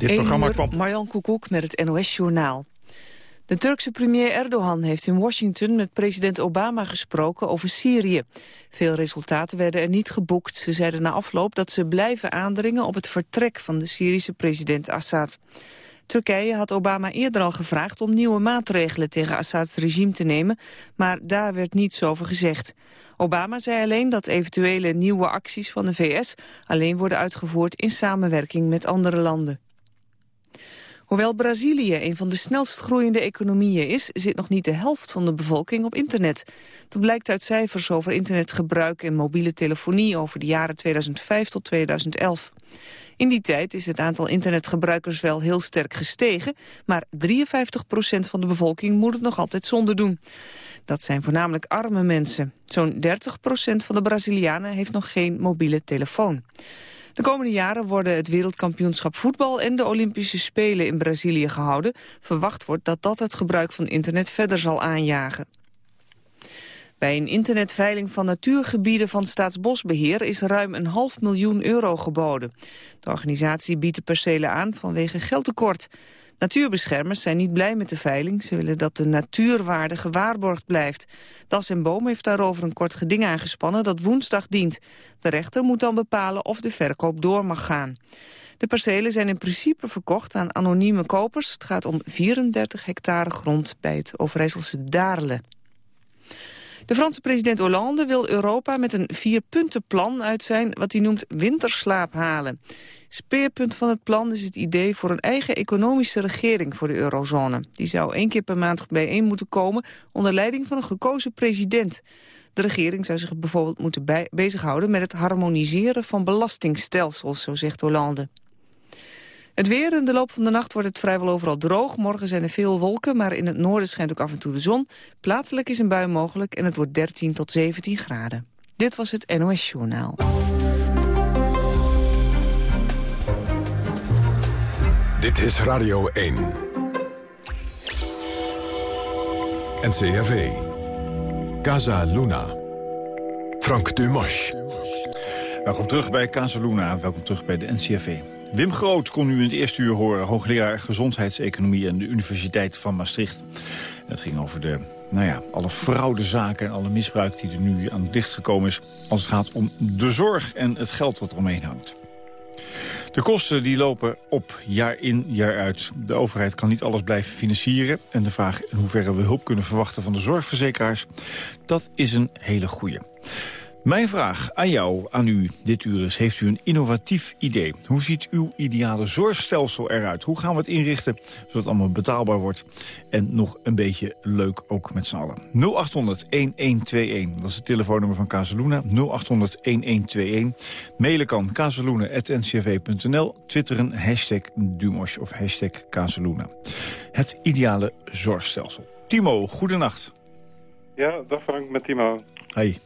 Dit programma kwam... Marjan Koekoek met het NOS-journaal. De Turkse premier Erdogan heeft in Washington met president Obama gesproken over Syrië. Veel resultaten werden er niet geboekt. Ze zeiden na afloop dat ze blijven aandringen op het vertrek van de Syrische president Assad. Turkije had Obama eerder al gevraagd om nieuwe maatregelen tegen Assads regime te nemen, maar daar werd niets over gezegd. Obama zei alleen dat eventuele nieuwe acties van de VS alleen worden uitgevoerd in samenwerking met andere landen. Hoewel Brazilië een van de snelst groeiende economieën is... zit nog niet de helft van de bevolking op internet. Dat blijkt uit cijfers over internetgebruik en mobiele telefonie... over de jaren 2005 tot 2011. In die tijd is het aantal internetgebruikers wel heel sterk gestegen... maar 53% van de bevolking moet het nog altijd zonder doen. Dat zijn voornamelijk arme mensen. Zo'n 30% van de Brazilianen heeft nog geen mobiele telefoon. De komende jaren worden het wereldkampioenschap voetbal en de Olympische Spelen in Brazilië gehouden. Verwacht wordt dat dat het gebruik van internet verder zal aanjagen. Bij een internetveiling van natuurgebieden van Staatsbosbeheer is ruim een half miljoen euro geboden. De organisatie biedt de percelen aan vanwege geldtekort. Natuurbeschermers zijn niet blij met de veiling. Ze willen dat de natuurwaarde gewaarborgd blijft. Das en Boom heeft daarover een kort geding aangespannen dat woensdag dient. De rechter moet dan bepalen of de verkoop door mag gaan. De percelen zijn in principe verkocht aan anonieme kopers. Het gaat om 34 hectare grond bij het Overijsselse Daarle. De Franse president Hollande wil Europa met een vierpuntenplan uit zijn wat hij noemt winterslaap halen. Speerpunt van het plan is het idee voor een eigen economische regering voor de eurozone. Die zou één keer per maand bijeen moeten komen onder leiding van een gekozen president. De regering zou zich bijvoorbeeld moeten bezighouden met het harmoniseren van belastingstelsels, zo zegt Hollande. Het weer in de loop van de nacht wordt het vrijwel overal droog. Morgen zijn er veel wolken, maar in het noorden schijnt ook af en toe de zon. Plaatselijk is een bui mogelijk en het wordt 13 tot 17 graden. Dit was het NOS Journaal. Dit is Radio 1. NCRV. Casa Luna. Frank Dumas. Welkom terug bij Casa Luna. Welkom terug bij de NCRV. Wim Groot kon u in het eerste uur horen, hoogleraar gezondheidseconomie aan de Universiteit van Maastricht. Het ging over de, nou ja, alle fraudezaken en alle misbruik die er nu aan het licht gekomen is... als het gaat om de zorg en het geld wat eromheen hangt. De kosten die lopen op jaar in, jaar uit. De overheid kan niet alles blijven financieren. En de vraag in hoeverre we hulp kunnen verwachten van de zorgverzekeraars... dat is een hele goede. Mijn vraag aan jou, aan u, dit uur is... heeft u een innovatief idee? Hoe ziet uw ideale zorgstelsel eruit? Hoe gaan we het inrichten zodat het allemaal betaalbaar wordt... en nog een beetje leuk ook met z'n allen? 0800-1121, dat is het telefoonnummer van Kazeluna. 0800-1121. Mailen kan kazeluna.ncv.nl. Twitteren hashtag Dumos of hashtag Kazeluna. Het ideale zorgstelsel. Timo, goedenacht. Ja, dag Frank, met Timo. Hey.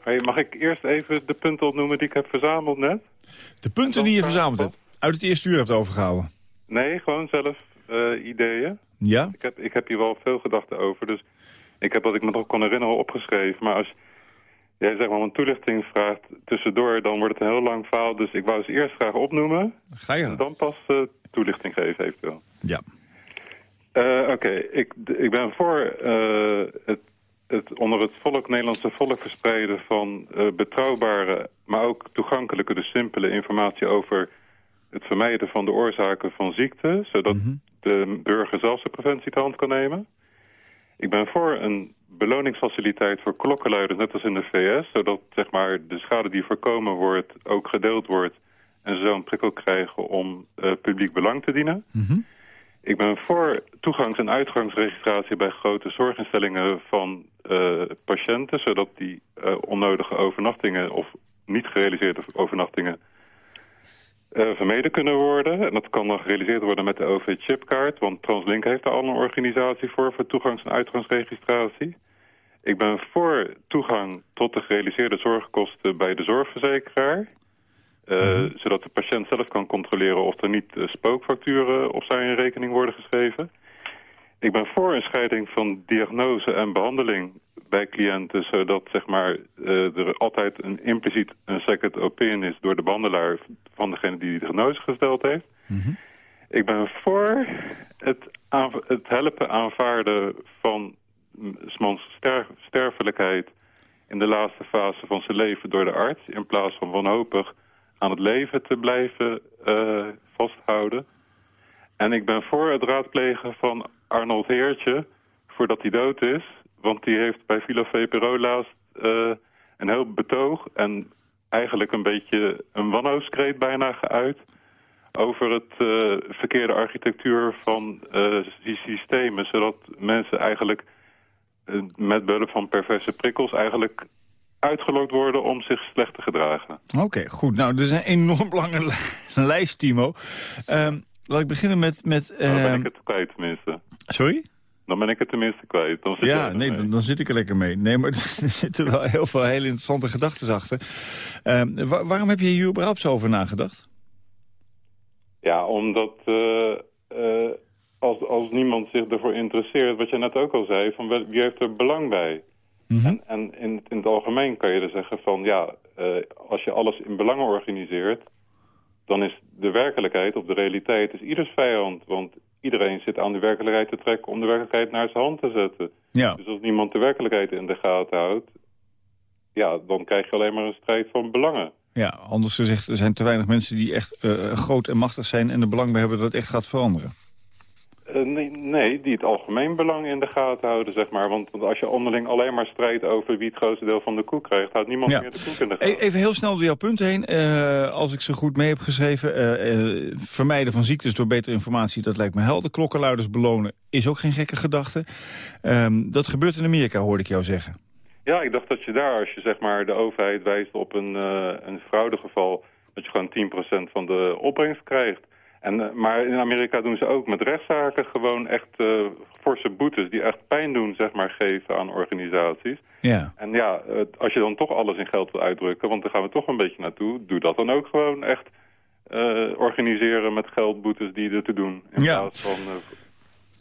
Hey, mag ik eerst even de punten opnoemen die ik heb verzameld net? De punten die je verzameld hebt? Uit het eerste uur hebt overgehouden? Nee, gewoon zelf uh, ideeën. Ja? Ik heb, ik heb hier wel veel gedachten over. Dus ik heb wat ik me nog kon herinneren opgeschreven. Maar als jij zeg maar een toelichting vraagt tussendoor... dan wordt het een heel lang verhaal. Dus ik wou ze eerst graag opnoemen. Ga je? En dan pas uh, toelichting geven eventueel. Ja. Uh, Oké, ik, ik ben voor het het onder het volk, Nederlandse volk verspreiden van uh, betrouwbare, maar ook toegankelijke, dus simpele informatie over het vermijden van de oorzaken van ziekte, zodat mhm. de burger zelf de preventie te hand kan nemen. Ik ben voor een beloningsfaciliteit voor klokkenluiders, net als in de VS, zodat zeg maar, de schade die voorkomen wordt ook gedeeld wordt en ze zo een prikkel krijgen om uh, publiek belang te dienen. Mm ik ben voor toegangs- en uitgangsregistratie bij grote zorginstellingen van uh, patiënten, zodat die uh, onnodige overnachtingen of niet gerealiseerde overnachtingen uh, vermeden kunnen worden. En dat kan dan gerealiseerd worden met de OV-chipkaart, want TransLink heeft daar al een organisatie voor, voor toegangs- en uitgangsregistratie. Ik ben voor toegang tot de gerealiseerde zorgkosten bij de zorgverzekeraar. Uh, Zodat de patiënt zelf kan controleren of er niet uh, spookfacturen op zijn rekening worden geschreven. Ik ben voor een scheiding van diagnose en behandeling bij cliënten... zodat zeg maar, uh, er altijd een impliciet een second opinion is door de behandelaar... van degene die de diagnose gesteld heeft. Mm -hmm. Ik ben voor het, het helpen aanvaarden van smans ster sterfelijkheid in de laatste fase van zijn leven door de arts... in plaats van wanhopig aan het leven te blijven uh, vasthouden. En ik ben voor het raadplegen van Arnold Heertje voordat hij dood is. Want die heeft bij Villa VPRO laatst uh, een heel betoog... en eigenlijk een beetje een wanhoopskreet bijna geuit... over het uh, verkeerde architectuur van die systemen... zodat mensen eigenlijk met behulp van perverse prikkels... eigenlijk uitgelokt worden om zich slecht te gedragen. Oké, goed. Nou, er is een enorm lange lijst, Timo. Um, laat ik beginnen met... met. Dan ben ik ehm, het kwijt, tenminste. Sorry? Dan ben ik het tenminste kwijt. Dan zit ja, nee, dan, dan, zit ik er lekker mee. Nee, maar er zitten wel heel veel hele interessante gedachten achter. Uh, waarom heb je hier überhaupt zo over nagedacht? Ja, omdat uh, uh, als, als niemand zich ervoor interesseert... wat je net ook al zei, van wie heeft er belang bij? Mhm. En, en in, in, het algemeen kan je er zeggen van... ja, uh, als je alles in belangen organiseert... dan is de werkelijkheid of de realiteit is ieders vijand. Want iedereen zit aan de werkelijkheid te trekken om de werkelijkheid naar zijn hand te zetten. Ja. Dus als niemand de werkelijkheid in de gaten houdt... ja, dan krijg je alleen maar een strijd van belangen. Ja, anders gezegd, er zijn te weinig mensen die echt uh, groot en machtig zijn... en er belang bij hebben dat het echt gaat veranderen. Uh, nee, nee, die het algemeen belang in de gaten houden, zeg maar. Want, want, als je onderling alleen maar strijdt over wie het grootste deel van de koek krijgt... houdt niemand meer de koek in de gaten. E-, even heel snel door jouw punt heen. Uh, als ik ze goed mee heb geschreven... Uh, vermijden van ziektes door betere informatie, dat lijkt me helder. Klokkenluiders belonen is ook geen gekke gedachte. Um, dat gebeurt in Amerika, hoorde ik jou zeggen. Ja, ik dacht dat je daar, als je zeg maar de overheid wijst op een, een fraudegeval... dat je gewoon 10% van de opbrengst krijgt. En, eh, maar in Amerika doen ze ook met rechtszaken gewoon echt uh, forse boetes... die echt pijn doen, zeg maar, geven aan organisaties. Ja. En ja, als je dan toch alles in geld wil uitdrukken... want daar gaan we toch een beetje naartoe... doe dat dan ook gewoon echt uh, organiseren met geldboetes die er te doen. In ja. plaats van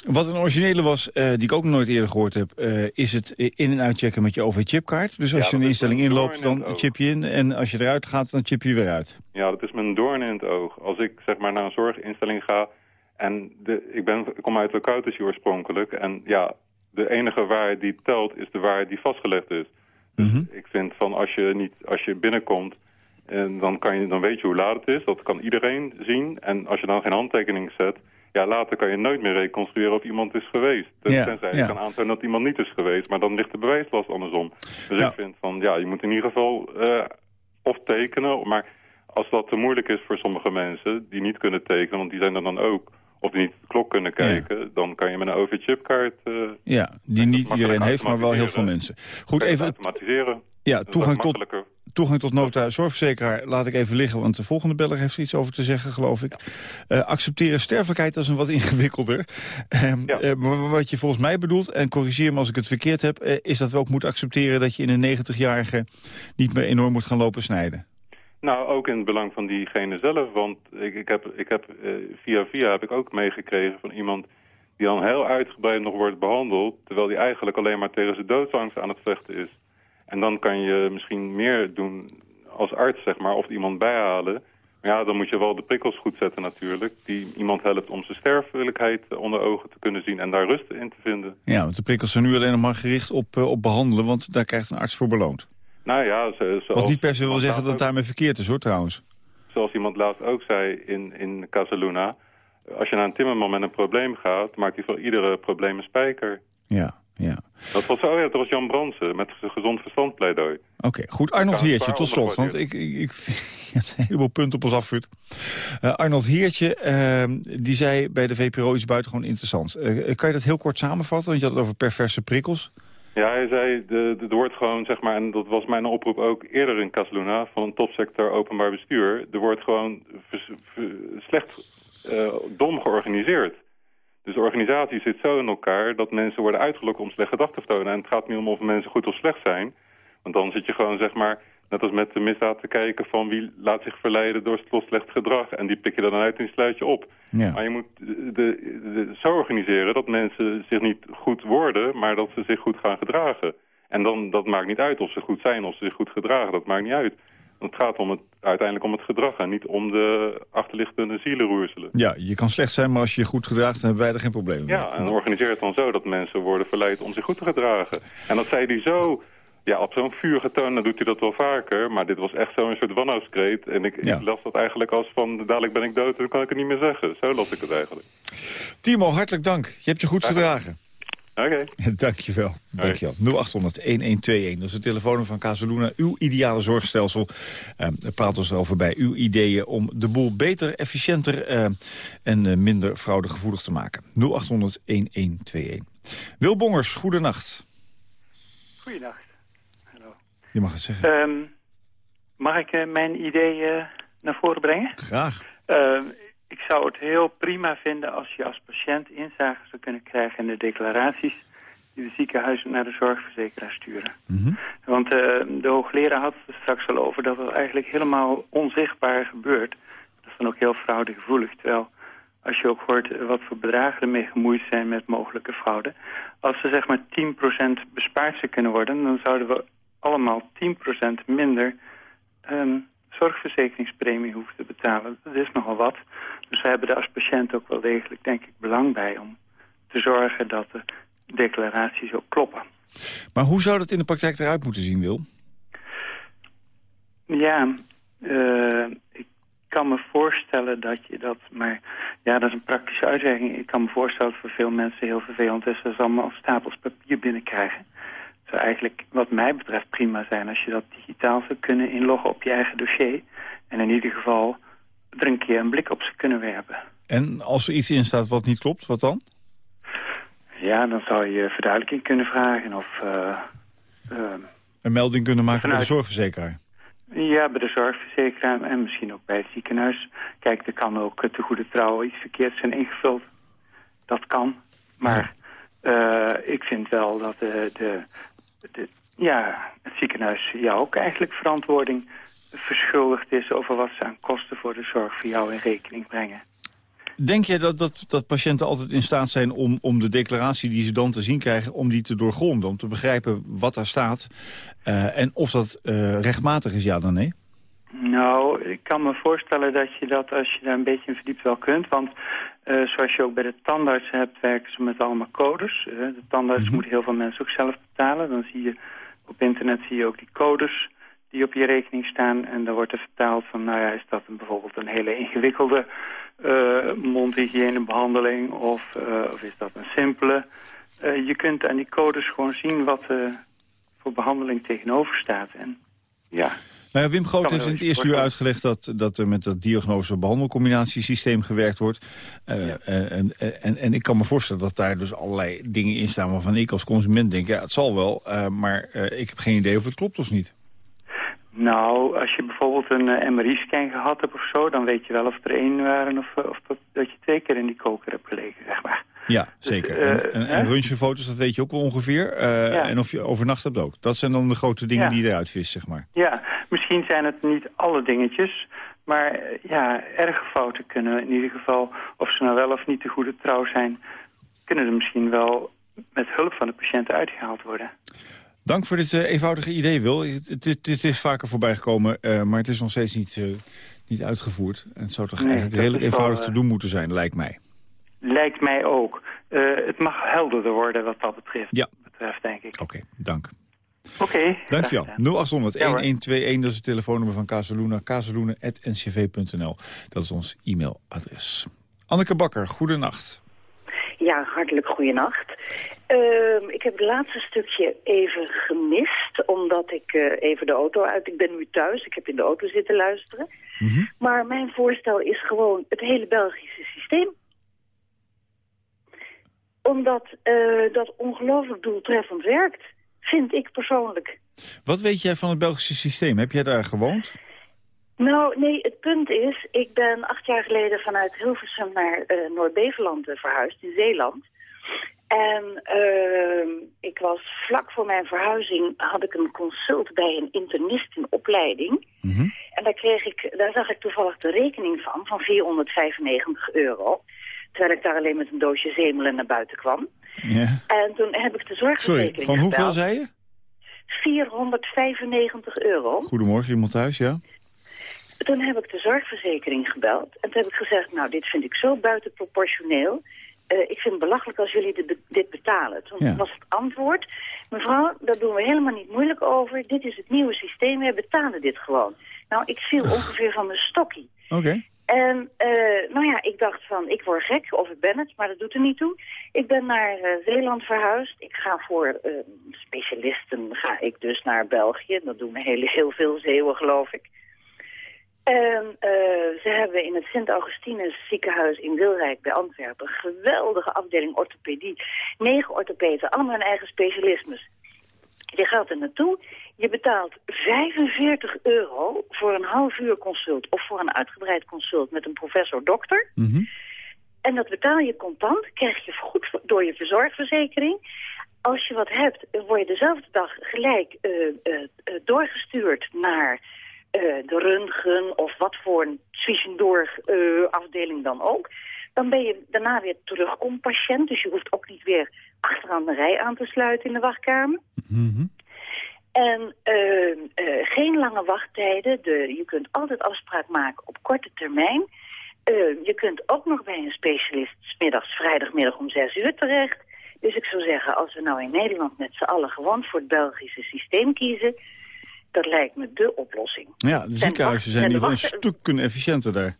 wat een originele was, uh, die ik ook nog nooit eerder gehoord heb... Uh, is het in- en uitchecken met je OV-chipkaart. Dus als je een instelling inloopt, dan chip je in. En als je eruit gaat, dan chip je weer uit. Ja, dat is mijn doorn in het oog. Als ik zeg maar naar een zorginstelling ga... en de, ik, ben, ik kom uit de Accountancy oorspronkelijk... en ja, de enige waarheid die telt is de waarheid die vastgelegd is. Dus mhm. ik vind van als je, niet, als je binnenkomt... En dan, kan je, dan weet je hoe laat het is, dat kan iedereen zien. En als je dan geen handtekening zet ja, later kan je nooit meer reconstrueren of iemand is geweest. Ja, tenzij je kan aantonen dat iemand niet is geweest. Maar dan ligt de bewijslast andersom. Dus ik vind van, ja, je moet in ieder geval uh, of tekenen. Maar als dat te moeilijk is voor sommige mensen die niet kunnen tekenen... want die zijn er dan ook of die niet de klok kunnen kijken... dan kan je met een OV-chipkaart... Uh, ja, die niet iedereen heeft, maar wel heel veel mensen. Goed, even... automatiseren. Ja, toegang tot, toegang tot nota zorgverzekeraar laat ik even liggen... want de volgende beller heeft er iets over te zeggen, geloof ik. Uh, accepteren sterfelijkheid is een wat ingewikkelder. Uh, wat je volgens mij bedoelt, en corrigeer me als ik het verkeerd heb... Uh, is dat we ook moeten accepteren dat je in een 90-jarige... niet meer enorm moet gaan lopen snijden. Nou, ook in het belang van diegene zelf. Want ik, ik heb, ik heb, via via heb ik ook meegekregen van iemand... die dan heel uitgebreid nog wordt behandeld... terwijl die eigenlijk alleen maar tegen zijn doodsangst aan het vechten is. En dan kan je misschien meer doen als arts, zeg maar, of iemand bijhalen. Maar ja, dan moet je wel de prikkels goed zetten natuurlijk. Die iemand helpt om zijn sterfelijkheid onder ogen te kunnen zien en daar rust in te vinden. Ja, want de prikkels zijn nu alleen nog maar gericht op, uh, op behandelen, want daar krijgt een arts voor beloond. Nou ja, zoals, Wat niet per se wil zeggen dat het daarmee verkeerd is hoor trouwens. Zoals iemand laatst ook zei in, in Casaluna. Als je naar een timmerman met een probleem gaat, maakt hij voor iedere probleem een spijker. Ja, ja. Dat was, oh ja, dat was Jan Bransen met gezond verstand pleidooi. Oké, goed. Arnold Heertje, tot slot. Want ik, ik, ik een heleboel punten op ons afvuurt. Uh, Arnold Heertje, uh, die zei bij de VPRO iets buitengewoon interessants. Uh, kan je dat heel kort samenvatten? Want je had het over perverse prikkels. Ja, hij zei, de, de, er wordt gewoon, zeg maar, en dat was mijn oproep ook eerder in Casaluna... van een topsector openbaar bestuur. Er wordt gewoon slecht, dom georganiseerd. Dus de organisatie zit zo in elkaar dat mensen worden uitgelokt om slechte gedrag te vertonen. En het gaat niet om of mensen goed of slecht zijn. Want dan zit je gewoon, zeg maar, net als met de misdaad te kijken van wie laat zich verleiden door slecht gedrag. En die pik je dan uit en die sluit je op. Ja. Maar je moet de, de, zo organiseren dat mensen zich niet goed worden, maar dat ze zich goed gaan gedragen. En dan, dat maakt niet uit of ze goed zijn of ze zich goed gedragen, dat maakt niet uit. Het gaat om het, uiteindelijk om het gedrag en niet om de achterliggende zielenroerselen. Ja, je kan slecht zijn, maar als je je goed gedraagt, dan hebben wij er geen probleem mee. Ja, en organiseer het dan zo dat mensen worden verleid om zich goed te gedragen. En dat zei hij zo ja, op zo'n vuur getoond, dan doet hij dat wel vaker. Maar dit was echt zo'n soort wanhoopskreet. En ik, Ja. ik las dat eigenlijk als van, dadelijk ben ik dood, dan kan ik het niet meer zeggen. Zo las ik het eigenlijk. Timo, hartelijk dank. Je hebt je goed gedragen. Oké. Dankjewel. Dankjewel. 0800-1121, dat is de telefoon van Casaluna. Uw ideale zorgstelsel. Eh, praat ons erover bij uw ideeën om de boel beter, efficiënter eh, en eh, minder fraudegevoelig te maken. 0800-1121. Wil Bongers, goedenacht. Goeiedag. Hallo. Je mag het zeggen. Ehm, mag ik eh, mijn idee eh, naar voren brengen? Graag. Ik zou het heel prima vinden als je als patiënt inzage zou kunnen krijgen in de declaraties die de ziekenhuizen naar de zorgverzekeraar sturen. Mhm. Want eh, de hoogleraar had het er straks al over dat het eigenlijk helemaal onzichtbaar gebeurt. Dat is dan ook heel fraudegevoelig. Terwijl als je ook hoort eh, wat voor bedragen ermee gemoeid zijn met mogelijke fraude. Als er zeg maar 10% bespaard zou kunnen worden, dan zouden we allemaal 10% minder ehm, zorgverzekeringspremie hoeven te betalen. Dat is nogal wat. Dus we hebben er als patiënt ook wel degelijk, denk ik, belang bij om te zorgen dat de declaraties ook kloppen. Maar hoe zou dat in de praktijk eruit moeten zien, Wil? Ja, eh, ik kan me voorstellen dat je dat... Maar ja, dat is een praktische uitwerking. Ik kan me voorstellen dat het voor veel mensen heel vervelend is... dat ze allemaal stapels papier binnenkrijgen. Zou eigenlijk, wat mij betreft, prima zijn... als je dat digitaal zou kunnen inloggen op je eigen dossier. En in ieder geval er een keer een blik op zou kunnen werpen. En als er iets in staat wat niet klopt, wat dan? Ja, dan zou je verduidelijking kunnen vragen of... eh, eh, Een melding kunnen maken bij de zorgverzekeraar. Ja, bij de zorgverzekeraar en misschien ook bij het ziekenhuis. Kijk, er kan ook eh, te goede trouw iets verkeerd zijn ingevuld. Dat kan. Maar ik vind wel dat de, de, ja, het ziekenhuis jou ook eigenlijk verantwoording verschuldigd is... over wat ze aan kosten voor de zorg voor jou in rekening brengen. Denk jij dat, dat, dat patiënten altijd in staat zijn om, om de declaratie die ze dan te zien krijgen... om die te doorgronden, om te begrijpen wat daar staat... eh, en of dat eh, rechtmatig is, ja dan nee? Nou, ik kan me voorstellen dat je dat als je daar een beetje in verdiept wel kunt. Want eh, zoals je ook bij de tandarts hebt, werken ze met allemaal codes. Eh, de tandarts moeten heel veel mensen ook zelf betalen. Dan zie je op internet zie je ook die codes die op je rekening staan. En dan wordt er vertaald van, nou ja, is dat een, bijvoorbeeld een hele ingewikkelde eh mondhygiënebehandeling of, of is dat een simpele? Je kunt aan die codes gewoon zien wat voor behandeling tegenover staat. En ja, Nou ja, Wim Groot heeft in het eerste uur uitgelegd... dat, dat er met dat diagnose-behandelcombinatiesysteem gewerkt wordt. Eh, eh, en, en, en ik kan me voorstellen dat daar dus allerlei dingen in staan... waarvan ik als consument denk, ja, het zal wel... eh, maar ik heb geen idee of het klopt of niet. Nou, als je bijvoorbeeld een MRI-scan gehad hebt of zo... dan weet je wel of er één waren of, of dat, dat je twee keer in die koker hebt gelegen, zeg maar. Ja, zeker. eh, en, en, en röntgenfoto's, dat weet je ook wel ongeveer. Ja. En of je overnacht hebt ook. Dat zijn dan de grote dingen die je eruit vist, zeg maar. Ja, misschien zijn het niet alle dingetjes... maar eh, ja, erge fouten kunnen in ieder geval... of ze nou wel of niet de goede trouw zijn... kunnen er misschien wel met hulp van de patiënt uitgehaald worden. Dank voor dit eh, eenvoudige idee, Wil. Het is- vaker voorbij gekomen, eh, maar het is nog steeds niet, niet uitgevoerd. En het zou toch Nee, eigenlijk redelijk wel, eenvoudig te doen moeten zijn, lijkt mij. Lijkt mij ook. Het mag helderder worden wat dat betreft, Ja. betreft denk ik. Oké, dank. Oké. Dankjewel. graag gedaan. 0800 Ja, hoor. 1121, dat is het telefoonnummer van Casaluna. Casaluna.ncv.nl. Dat is ons e-mailadres. Anneke Bakker, goedenacht. Ja, hartelijk goeienacht. Ehm ik heb het laatste stukje even gemist, omdat ik eh, even de auto uit... Ik ben nu thuis, ik heb in de auto zitten luisteren. Mhm. Maar mijn voorstel is gewoon het hele Belgische systeem. Omdat eh, dat ongelooflijk doeltreffend werkt, vind ik persoonlijk. Wat weet jij van het Belgische systeem? Heb jij daar gewoond? Nou, nee, het punt is, ik ben acht jaar geleden vanuit Hilversum naar eh, Noord-Beveland eh, verhuisd, in Zeeland. En ehm, ik was vlak voor mijn verhuizing, had ik een consult bij een internist in opleiding. Mhm. En daar, kreeg ik, daar zag ik toevallig de rekening van, van 495 euro. Terwijl ik daar alleen met een doosje zemelen naar buiten kwam. Ja. En toen heb ik de Sorry, zorgverzekering van hoeveel zei je? 495 euro. Goedemorgen, iemand thuis, ja? Toen heb ik de zorgverzekering gebeld. En toen heb ik gezegd, nou, dit vind ik zo buitenproportioneel. Uh, ik vind het belachelijk als jullie dit, dit betalen. Toen Ja. was het antwoord, mevrouw, daar doen we helemaal niet moeilijk over. Dit is het nieuwe systeem, wij betalen dit gewoon. Nou, ik viel ongeveer van mijn stokkie. Oké. En eh, nou ja, ik dacht van, ik word gek, of ik ben het, maar dat doet er niet toe. Ik ben naar eh, Zeeland verhuisd. Ik ga voor eh, specialisten, ga ik dus naar België. Dat doen heel, heel veel Zeeuwen, geloof ik. En ze hebben in het Sint-Augustinus ziekenhuis in Wilrijk bij Antwerpen... een geweldige afdeling orthopedie. Negen orthopeden, allemaal hun eigen specialismes. Je gaat er naartoe, je betaalt 45 euro voor een half uur consult... of voor een uitgebreid consult met een professor-dokter. Mhm. En dat betaal je contant, krijg je goed door je verzorgverzekering. Als je wat hebt, dan word je dezelfde dag gelijk eh, eh, eh, doorgestuurd naar eh, de röntgen of wat voor een zwischendurch eh, afdeling dan ook. Dan ben je daarna weer terugkompatiënt, dus je hoeft ook niet weer achteraan de rij aan te sluiten in de wachtkamer. Mhm. En eh, eh, geen lange wachttijden. De, je kunt altijd afspraak maken op korte termijn. Eh, je kunt ook nog bij een specialist 's middags vrijdagmiddag om zes uur terecht. Dus ik zou zeggen, als we nou in Nederland met z'n allen gewoon voor het Belgische systeem kiezen... dat lijkt me dé oplossing. Ja, de ziekenhuizen zijn in de ieder geval een stukken efficiënter daar.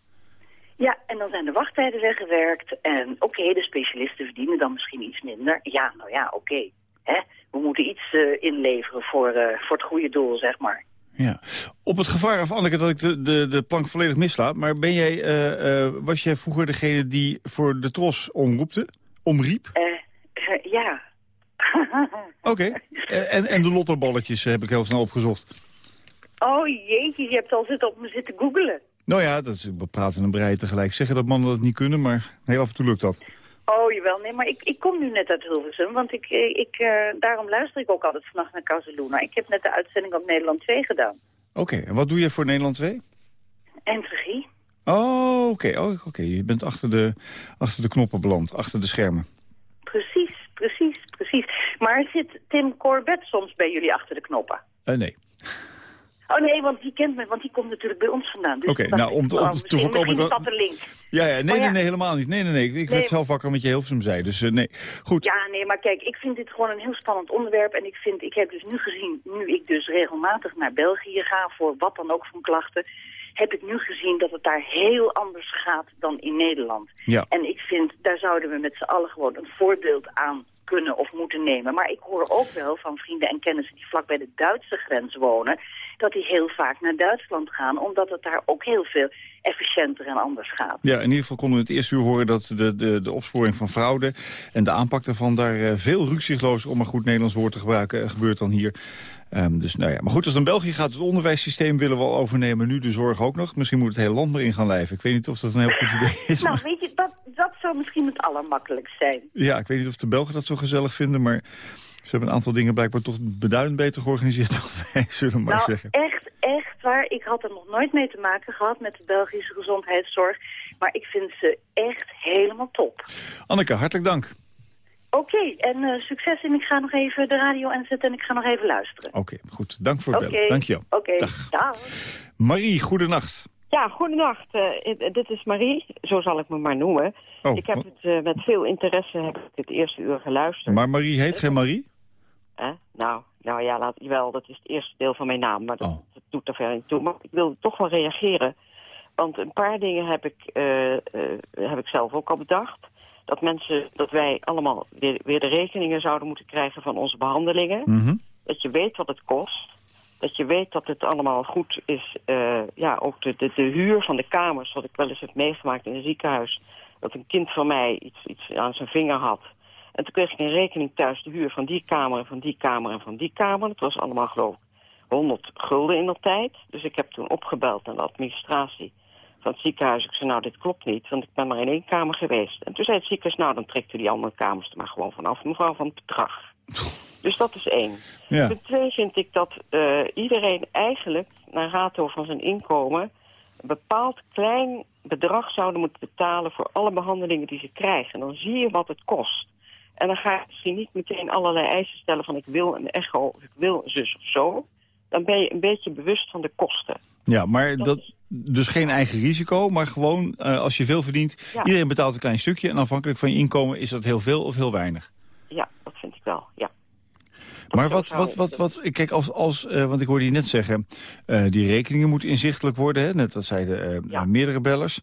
Ja, en dan zijn de wachttijden weggewerkt. En oké, de specialisten verdienen dan misschien iets minder. Ja, nou ja, oké. hè, We moeten iets eh, inleveren voor, eh, voor het goede doel, zeg maar. Ja. Op het gevaar af, Anneke, dat ik de, de, de plank volledig misla... maar ben jij, eh, was jij vroeger degene die voor de tros omroepte? Omriep? Ja. Oké. En, en de lottoballetjes eh, heb ik heel snel opgezocht. oh jeetje, je hebt al zitten op me zitten googelen. Nou ja, dat is, we praten en breien tegelijk. Zeggen dat mannen dat niet kunnen, maar heel af en toe lukt dat. Oh, jawel. Nee, maar ik, ik kom nu net uit Hilversum, want ik, eh, ik, eh, daarom luister ik ook altijd vannacht naar Casaluna. Ik heb net de uitzending op Nederland 2 gedaan. Oké, en wat doe je voor Nederland 2? En regie. Oh, oké. Oh, oké. Je bent achter de, achter de knoppen beland, achter de schermen. Precies, precies, precies. Maar zit Tim Corbett soms bij jullie achter de knoppen? Eh, nee. Oh nee, want die kent me, want die komt natuurlijk bij ons vandaan. Dus Oké, nou, om te- om te voorkomen dat- link. Ja, ja nee, Oh, ja. nee, nee, helemaal niet. Nee, nee, nee. Ik werd Nee. zelf wakker met je Hilversum zei, dus eh, nee. Goed. Ja, nee, maar kijk, ik vind dit gewoon een heel spannend onderwerp. En ik vind, ik heb dus nu gezien, nu ik dus regelmatig naar België ga, voor wat dan ook van klachten, heb ik nu gezien dat het daar heel anders gaat dan in Nederland. Ja. En ik vind, daar zouden we met z'n allen gewoon een voorbeeld aan kunnen of moeten nemen. Maar ik hoor ook wel van vrienden en kennissen die vlak bij de Duitse grens wonen, dat die heel vaak naar Duitsland gaan, omdat het daar ook heel veel efficiënter en anders gaat. Ja, in ieder geval konden we het eerste uur horen dat de, de, de opsporing van fraude en de aanpak daarvan daar eh, veel rukzichtloos, om een goed Nederlands woord te gebruiken, eh, gebeurt dan hier. Ehm, dus nou ja, maar goed, als in België gaat, het onderwijssysteem willen we al overnemen, nu de zorg ook nog. Misschien moet het hele land erin gaan lijven. Ik weet niet of dat een heel goed idee is. Nou, maar- weet je, dat, dat zou misschien het allermakkelijkst zijn. ja, ik weet niet of de Belgen dat zo gezellig vinden, maar ze hebben een aantal dingen blijkbaar toch beduidend beter georganiseerd dan wij, zullen we maar nou, zeggen. echt, echt waar. Ik had er nog nooit mee te maken gehad met de Belgische gezondheidszorg. Maar ik vind ze echt helemaal top. Anneke, hartelijk dank. Oké, en eh, succes. En ik ga nog even de radio aanzetten en ik ga nog even luisteren. Oké, goed. Dank voor het Oké, bellen. Dank je wel. Oké, Dag. dag. Marie, goedenacht. Ja, goedenacht. Eh, eh, dit is Marie, zo zal ik me maar noemen. Oh, ik heb wa- het eh, met veel interesse heb ik het eerste uur geluisterd. Maar Marie heet geen Marie? Hè? Nou, nou ja, laat, wel, dat is het eerste deel van mijn naam, maar dat, Oh. dat doet er verder niet toe. Maar ik wil toch wel reageren, want een paar dingen heb ik, eh, eh, heb ik zelf ook al bedacht. Dat mensen, dat wij allemaal weer, weer de rekeningen zouden moeten krijgen van onze behandelingen. Mhm. Dat je weet wat het kost. Dat je weet dat het allemaal goed is. eh, ja, ook de, de, de huur van de kamers, wat ik wel eens heb meegemaakt in een ziekenhuis. Dat een kind van mij iets, iets aan zijn vinger had. En toen kreeg ik een rekening thuis, de huur van die kamer en van die kamer en van die kamer. Dat was allemaal geloof ik 100 gulden in de tijd. Dus ik heb toen opgebeld aan de administratie van het ziekenhuis. Ik zei, nou, dit klopt niet, want ik ben maar in één kamer geweest. En toen zei het ziekenhuis, nou, dan trekt u die andere kamers er maar gewoon vanaf, mevrouw, van het bedrag. Dus dat is één. Ja. Ten tweede vind ik dat eh, iedereen eigenlijk, naar rato van zijn inkomen... een bepaald klein bedrag zouden moeten betalen voor alle behandelingen die ze krijgen. En dan zie je wat het kost. En dan ga je misschien niet meteen allerlei eisen stellen van ik wil een echo of ik wil een zus of zo. Dan ben je een beetje bewust van de kosten. Ja, maar dat, dus geen eigen risico, maar gewoon uh, als je veel verdient... Ja. iedereen betaalt een klein stukje en afhankelijk van je inkomen is dat heel veel of heel weinig. Ja, dat vind ik wel, ja. Maar wat, wat, wat, wat, kijk, als, als uh, want ik hoorde je net zeggen, uh, die rekeningen moeten inzichtelijk worden, hè? net dat zeiden uh, Ja. meerdere bellers.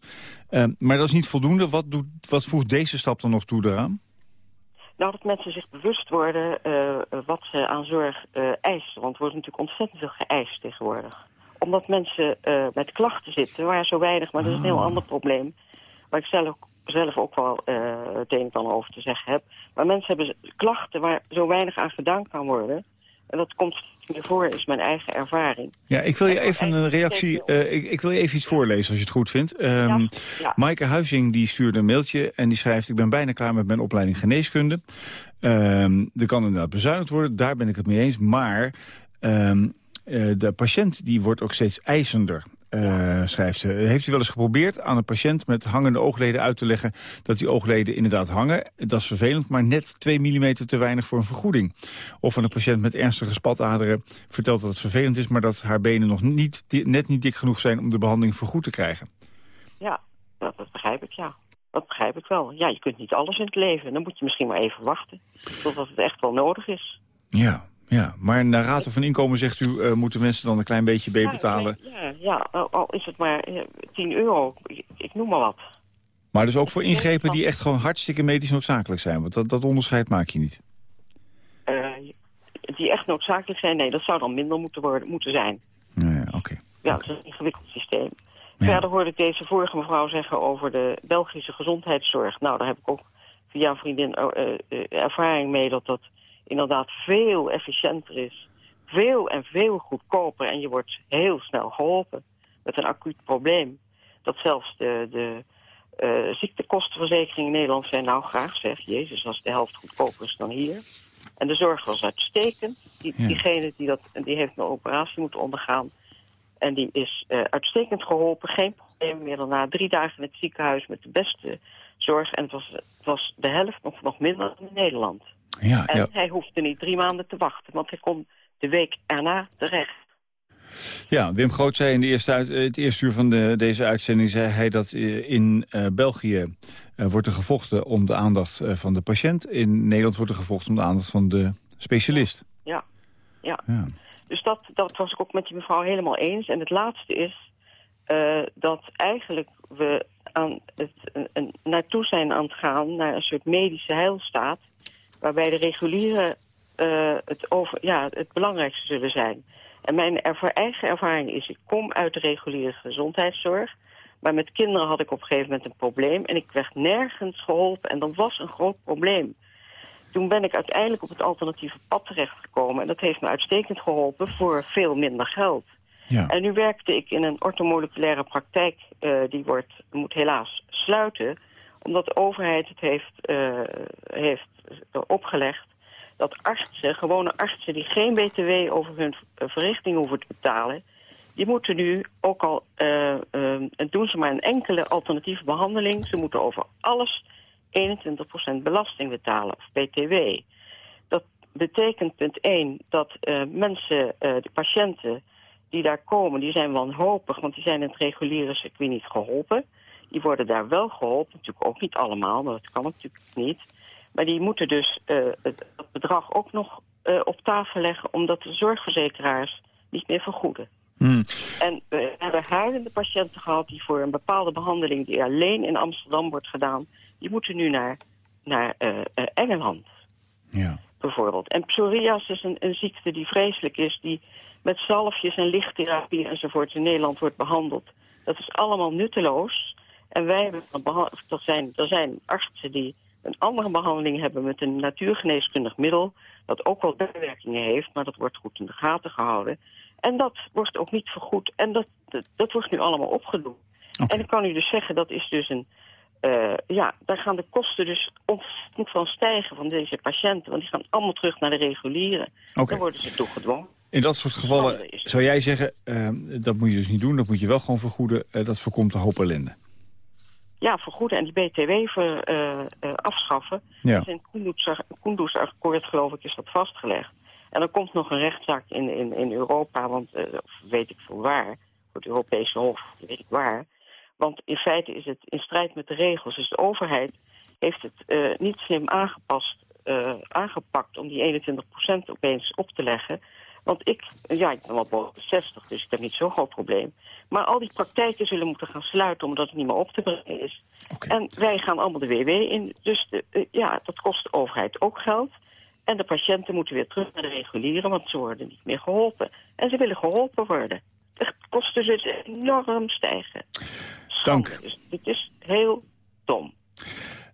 maar dat is niet voldoende. Wat, doet, wat voegt deze stap dan nog toe daaraan? Nou, dat mensen zich bewust worden eh, wat ze aan zorg eh, eisen. Want er wordt natuurlijk ontzettend veel geëist tegenwoordig. Omdat mensen eh, met klachten zitten, waar zo weinig, maar dat is een heel ander probleem. Waar ik zelf, zelf ook wel eh, het een en ander over te zeggen heb. Maar mensen hebben klachten waar zo weinig aan gedaan kan worden. En dat komt voor, is mijn eigen ervaring. Ja, ik wil je En even een reactie, eh, ik, ik wil je even iets voorlezen als je het goed vindt. Ja, ja. Maaike Huizing die stuurde een mailtje en die schrijft... ik ben bijna klaar met mijn opleiding geneeskunde. Ehm er kan inderdaad bezuinigd worden, daar ben ik het mee eens. Maar ehm, eh, de patiënt die wordt ook steeds eisender. Eh, schrijft ze. Heeft u wel eens geprobeerd aan een patiënt met hangende oogleden uit te leggen... dat die oogleden inderdaad hangen? Dat is vervelend, maar net 2 mm te weinig voor een vergoeding. Of aan een patiënt met ernstige spataderen vertelt dat het vervelend is... maar dat haar benen nog niet, net niet dik genoeg zijn om de behandeling vergoed te krijgen. Ja, dat, dat begrijp ik, ja. Dat begrijp ik wel. Ja, je kunt niet alles in het leven. Dan moet je misschien maar even wachten. Totdat het echt wel nodig is. Ja, ja. maar naar raad van inkomen zegt u... eh, moeten mensen dan een klein beetje bij betalen. Ja, ja, ja, al- is het maar eh, 10 euro. Ik, noem maar wat. Maar dus ook voor ingrepen die echt gewoon hartstikke medisch noodzakelijk zijn. Want dat, dat onderscheid maak je niet. Eh, die echt noodzakelijk zijn. Nee, dat zou dan minder moeten, worden, moeten zijn. Ja, oké. Ja, dat is een ingewikkeld systeem. Ja. Verder hoorde ik deze vorige mevrouw zeggen over de Belgische gezondheidszorg. Nou, daar heb ik ook via een vriendin eh, eh, ervaring mee dat dat inderdaad veel efficiënter is. Veel en veel goedkoper en je wordt heel snel geholpen met een acuut probleem. Dat zelfs de, de eh, ziektekostenverzekeringen in Nederland zijn nou graag zeg. Jezus, als de helft goedkoper is dan hier. En de zorg was uitstekend. Die, Ja. Diegene die, dat, die heeft een operatie moeten ondergaan. En die is eh, uitstekend geholpen. Geen probleem meer dan na drie dagen in het ziekenhuis met de beste zorg. En het was, het was de helft nog, nog minder dan in Nederland. Ja, En ja. hij hoefde niet drie maanden te wachten, want hij kon de week erna terecht. ja, Wim Groot zei in de eerste uit, eh, het eerste uur van de, deze uitzending... zei hij dat eh, in eh, België wordt er gevochten om de aandacht van de patiënt. In Nederland wordt er gevochten om de aandacht van de specialist. Ja, ja. Ja. Dus dat, dat was ik ook met die mevrouw helemaal eens. En het laatste is dat eigenlijk we aan het, een- een- naartoe zijn aan het gaan... naar een soort medische heilstaat... waarbij de reguliere eh, het, over, ja, het belangrijkste zullen zijn. En mijn erva- eigen ervaring is, ik kom uit de reguliere gezondheidszorg... maar met kinderen had ik op een gegeven moment een probleem... en ik werd nergens geholpen en dat was een groot probleem. Toen ben ik uiteindelijk op het alternatieve pad terechtgekomen... en dat heeft me uitstekend geholpen voor veel minder geld. Ja. En nu werkte ik in een ortomoleculaire praktijk. eh, die wordt, moet helaas sluiten. Omdat de overheid het heeft, eh, heeft opgelegd dat artsen, gewone artsen die geen btw over hun verrichting hoeven te betalen... die moeten nu ook al, eh, doen ze maar een enkele alternatieve behandeling... ze moeten over alles 21% belasting betalen, of btw. Dat betekent punt 1 dat eh, mensen, de patiënten die daar komen, die zijn wanhopig, want die zijn in het reguliere circuit niet geholpen. Die worden daar wel geholpen, natuurlijk ook niet allemaal, maar dat kan natuurlijk niet. Maar die moeten dus eh, het, bedrag ook nog eh, op tafel leggen, omdat de zorgverzekeraars niet meer vergoeden. Hmm. En we hebben huilende patiënten gehad die voor een bepaalde behandeling die alleen in Amsterdam wordt gedaan, die moeten nu naar, naar eh, eh, Engeland Ja. bijvoorbeeld. En psoriasis is een, een ziekte die vreselijk is, die met zalfjes en lichttherapie enzovoort in Nederland wordt behandeld. Dat is allemaal nutteloos. En wij hebben, dat zijn, er zijn artsen die een andere behandeling hebben met een natuurgeneeskundig middel, dat ook wel bijwerkingen heeft, maar dat wordt goed in de gaten gehouden. En dat wordt ook niet vergoed. En dat, dat, dat wordt nu allemaal opgedoen. En ik kan u dus zeggen, dat is dus een... eh, ja, daar gaan de kosten dus ontzettend van stijgen van deze patiënten. Want die gaan allemaal terug naar de reguliere. Oké. Dan worden ze toegedwongen. In dat soort gevallen zou jij zeggen... eh, dat moet je dus niet doen, dat moet je wel gewoon vergoeden. eh, dat voorkomt een hoop ellende. Ja, vergoeden en die BTW ver, eh, eh, afschaffen. Ja. Dus in het Kunduz-akkoord, geloof ik, is dat vastgelegd. En er komt nog een rechtszaak in, in, in Europa, want, eh, of weet ik veel waar, voor het Europese Hof, weet ik waar. Want in feite is het in strijd met de regels. Dus de overheid heeft het niet slim aangepast, aangepakt om die 21% opeens op te leggen. Want ik, ja, ik ben wel boven de 60, dus ik heb niet zo'n groot probleem. Maar al die praktijken zullen moeten gaan sluiten omdat het niet meer op te brengen is. En wij gaan allemaal de WW in. Dus de, eh, ja, dat kost de overheid ook geld. En de patiënten moeten weer terug naar de reguliere, want ze worden niet meer geholpen. En ze willen geholpen worden. De kosten zullen enorm stijgen. Schande. Dank. Dus dit is heel dom.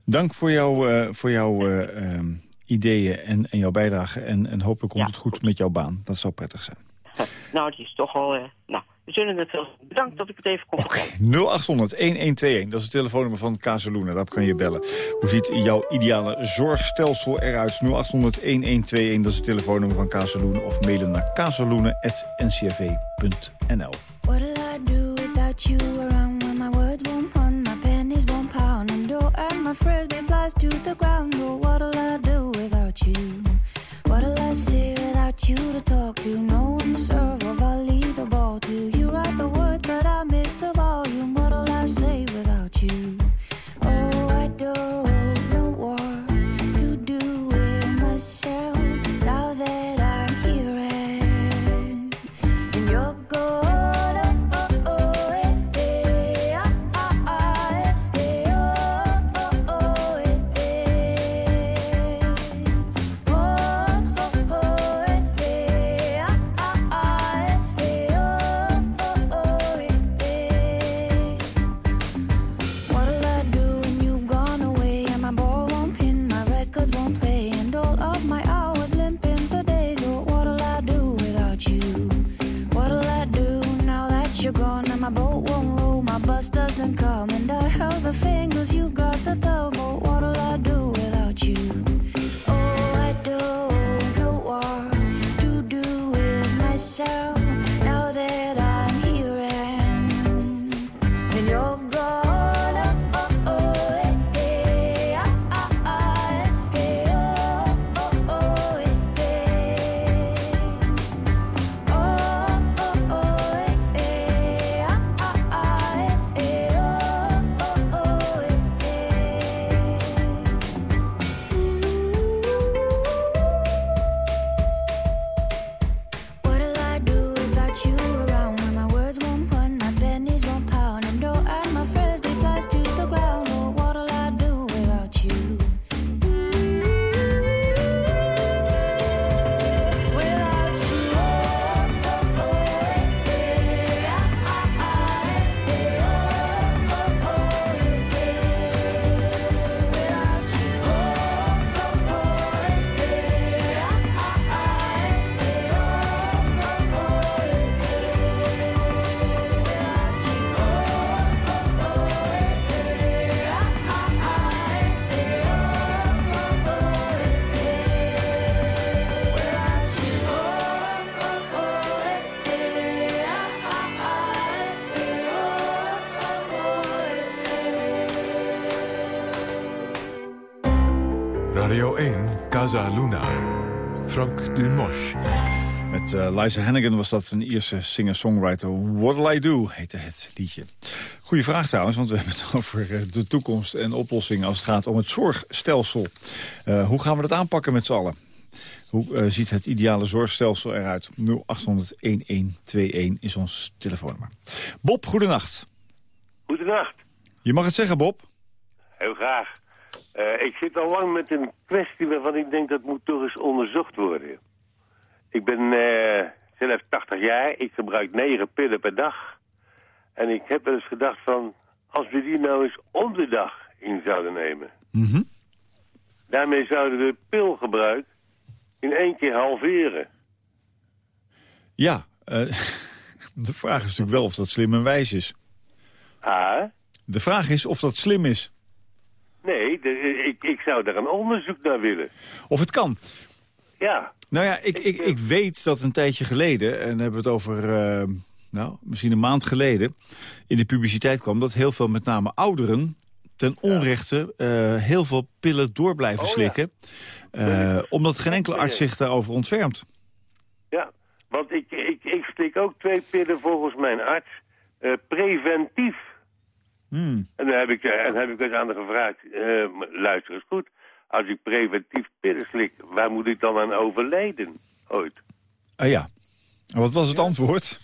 Dank voor, jou, eh, voor jouw eh, ehm, ideeën en, en jouw bijdrage. En, en hopelijk komt Ja, het goed met jouw baan. Dat zou prettig zijn. nou, die is toch al... eh, nou, we zullen het wel... Bedankt dat ik het even kon vertellen. 0800-1121, dat is het telefoonnummer van Casaluna. Daar kan je bellen. Hoe ziet jouw ideale zorgstelsel eruit? 0800-1121, dat is het telefoonnummer van Casaluna. Of mailen naar casaluna.ncrv.nl. What'll I do without you around when my words won't pun, my pennies won't pound, and door and my frisbee flies to the ground? Oh, you to talk to? No one to serve Casa Luna. Frank Dumosch. Met eh, Liza Hannigan was dat een Ierse singer-songwriter. What'll I Do heette het liedje. Goeie vraag trouwens, want we hebben het over eh, de toekomst en oplossingen... als het gaat om het zorgstelsel. Eh, hoe gaan we dat aanpakken met z'n allen? Hoe eh, ziet het ideale zorgstelsel eruit? 0800-1121 is ons telefoonnummer. Bob, goedenacht. Goedenacht. Je mag het zeggen, Bob. Heel graag. Eh, ik zit al lang met een kwestie waarvan ik denk dat moet toch eens onderzocht worden. Ik ben eh, zelf 80 jaar, ik gebruik 9 pillen per dag. En ik heb wel eens gedacht van, als we die nou eens om de dag in zouden nemen. Mhm. Daarmee zouden we pilgebruik in één keer halveren. Ja, eh, de vraag is natuurlijk wel of dat slim en wijs is. Ah, De vraag is of dat slim is. Nee, de- ik, ik zou daar een onderzoek naar willen. Of het kan. Ja, Nou ja, ik, ik, ik weet dat een tijdje geleden, en dan hebben we het over, eh, nou, misschien een maand geleden, in de publiciteit kwam dat heel veel met name ouderen ten onrechte eh, heel veel pillen door blijven Oh, ja. slikken. eh, omdat geen enkele arts zich daarover ontfermt. Ja, want ik, ik, ik slik ook twee pillen volgens mijn arts eh, preventief. Hmm. En dan heb ik, eh, en heb ik dus aan de gevraagd, eh, luister eens goed. Als ik preventief pillen slik, waar moet ik dan aan overlijden? Ooit. Ah ja. En wat was het antwoord?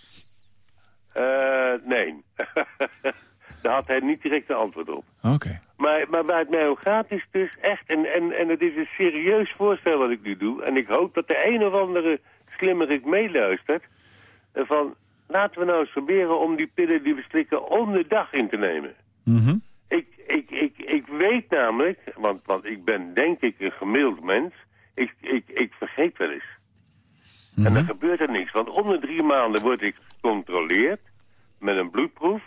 Eh, nee. Daar had hij niet direct een antwoord op. Oké. Maar, maar waar het mij om gaat is dus echt... En, en, en het is een serieus voorstel wat ik nu doe. En ik hoop dat de een of andere slimmerik meeluistert. Van, laten we nou eens proberen om die pillen die we slikken om de dag in te nemen. Mhm. Ik, ik, ik, ik weet namelijk, want, want ik ben denk ik een gemiddeld mens... Ik, ik, ik vergeet wel eens. En dan gebeurt er niks. Want om de drie maanden word ik gecontroleerd met een bloedproef...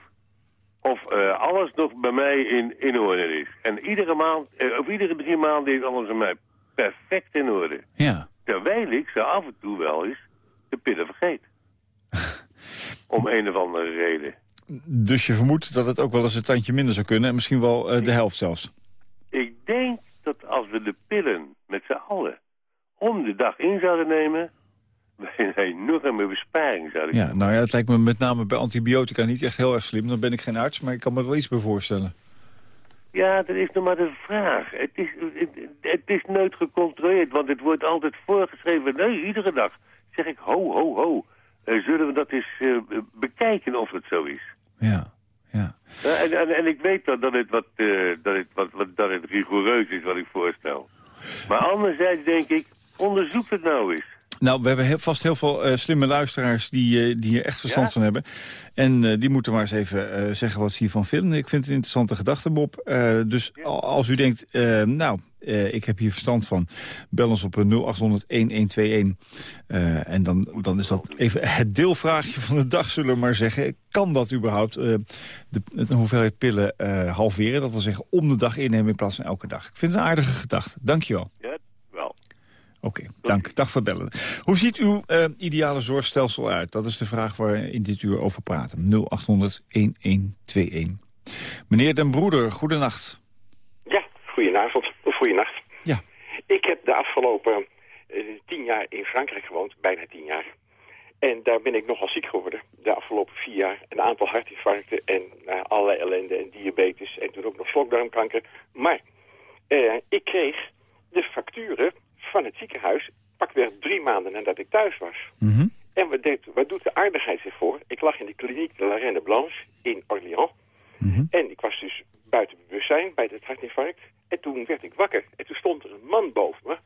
of eh, alles nog bij mij in, in orde is. En iedere maand, eh, of iedere drie maanden is alles bij mij perfect in orde. Ja. Terwijl ik zo af en toe wel eens de pillen vergeet. Om een of andere reden. Dus je vermoedt dat het ook wel eens een tandje minder zou kunnen. En misschien wel eh, de helft zelfs. Ik denk dat als we de pillen met z'n allen om de dag in zouden nemen... wij een enorme besparing zouden Ja, nou ja, het lijkt me met name bij antibiotica niet echt heel erg slim. Dan ben ik geen arts, maar ik kan me er wel iets bij voorstellen. Ja, dat is nog maar de vraag. Het is, het, het is nooit gecontroleerd, want het wordt altijd voorgeschreven. Nee, iedere dag zeg ik, ho, ho, ho. Eh, zullen we dat eens eh, bekijken of het zo is? Ja, ja. Ja, en, en, en ik weet dat, dat, het wat, eh, dat, het wat, wat, dat het rigoureus is wat ik voorstel. Maar anderzijds denk ik, onderzoek het nou eens. Nou, we hebben heel, vast heel veel eh, slimme luisteraars die, eh, die hier echt verstand Ja? van hebben. En eh, die moeten maar eens even zeggen wat ze hiervan vinden. Ik vind het een interessante gedachte, Bob. Dus al- als u denkt, nou, ik heb hier verstand van... bel ons op eh, 0800-1121. Eh, en dan, dan is dat even het deelvraagje van de dag, zullen we maar zeggen. Kan dat überhaupt de, de hoeveelheid pillen halveren? Dat wil zeggen om de dag innemen in plaats van elke dag. Ik vind het een aardige gedachte. Dank je wel. Ja. Oké, dank. Dag voor bellen. Hoe ziet uw eh, ideale zorgstelsel uit? Dat is de vraag waar we in dit uur over praten. 0800-1121. Meneer Den Broeder, goedenacht. Ja, goedenavond of goedenacht. Ja. Ik heb de afgelopen eh, tien jaar in Frankrijk gewoond, bijna tien jaar. En daar ben ik nogal ziek geworden. De afgelopen vier jaar een aantal hartinfarcten en nou, allerlei ellende en diabetes. En toen ook nog slokdarmkanker. Maar ik kreeg de facturen van het ziekenhuis pakweg drie maanden nadat ik thuis was. Mhm. En wat, deed, wat doet de aardigheid zich voor? Ik lag in de kliniek de La Reine Blanche in Orléans. En ik was dus buiten bewustzijn bij het hartinfarct. En toen werd ik wakker. En toen stond er een man boven me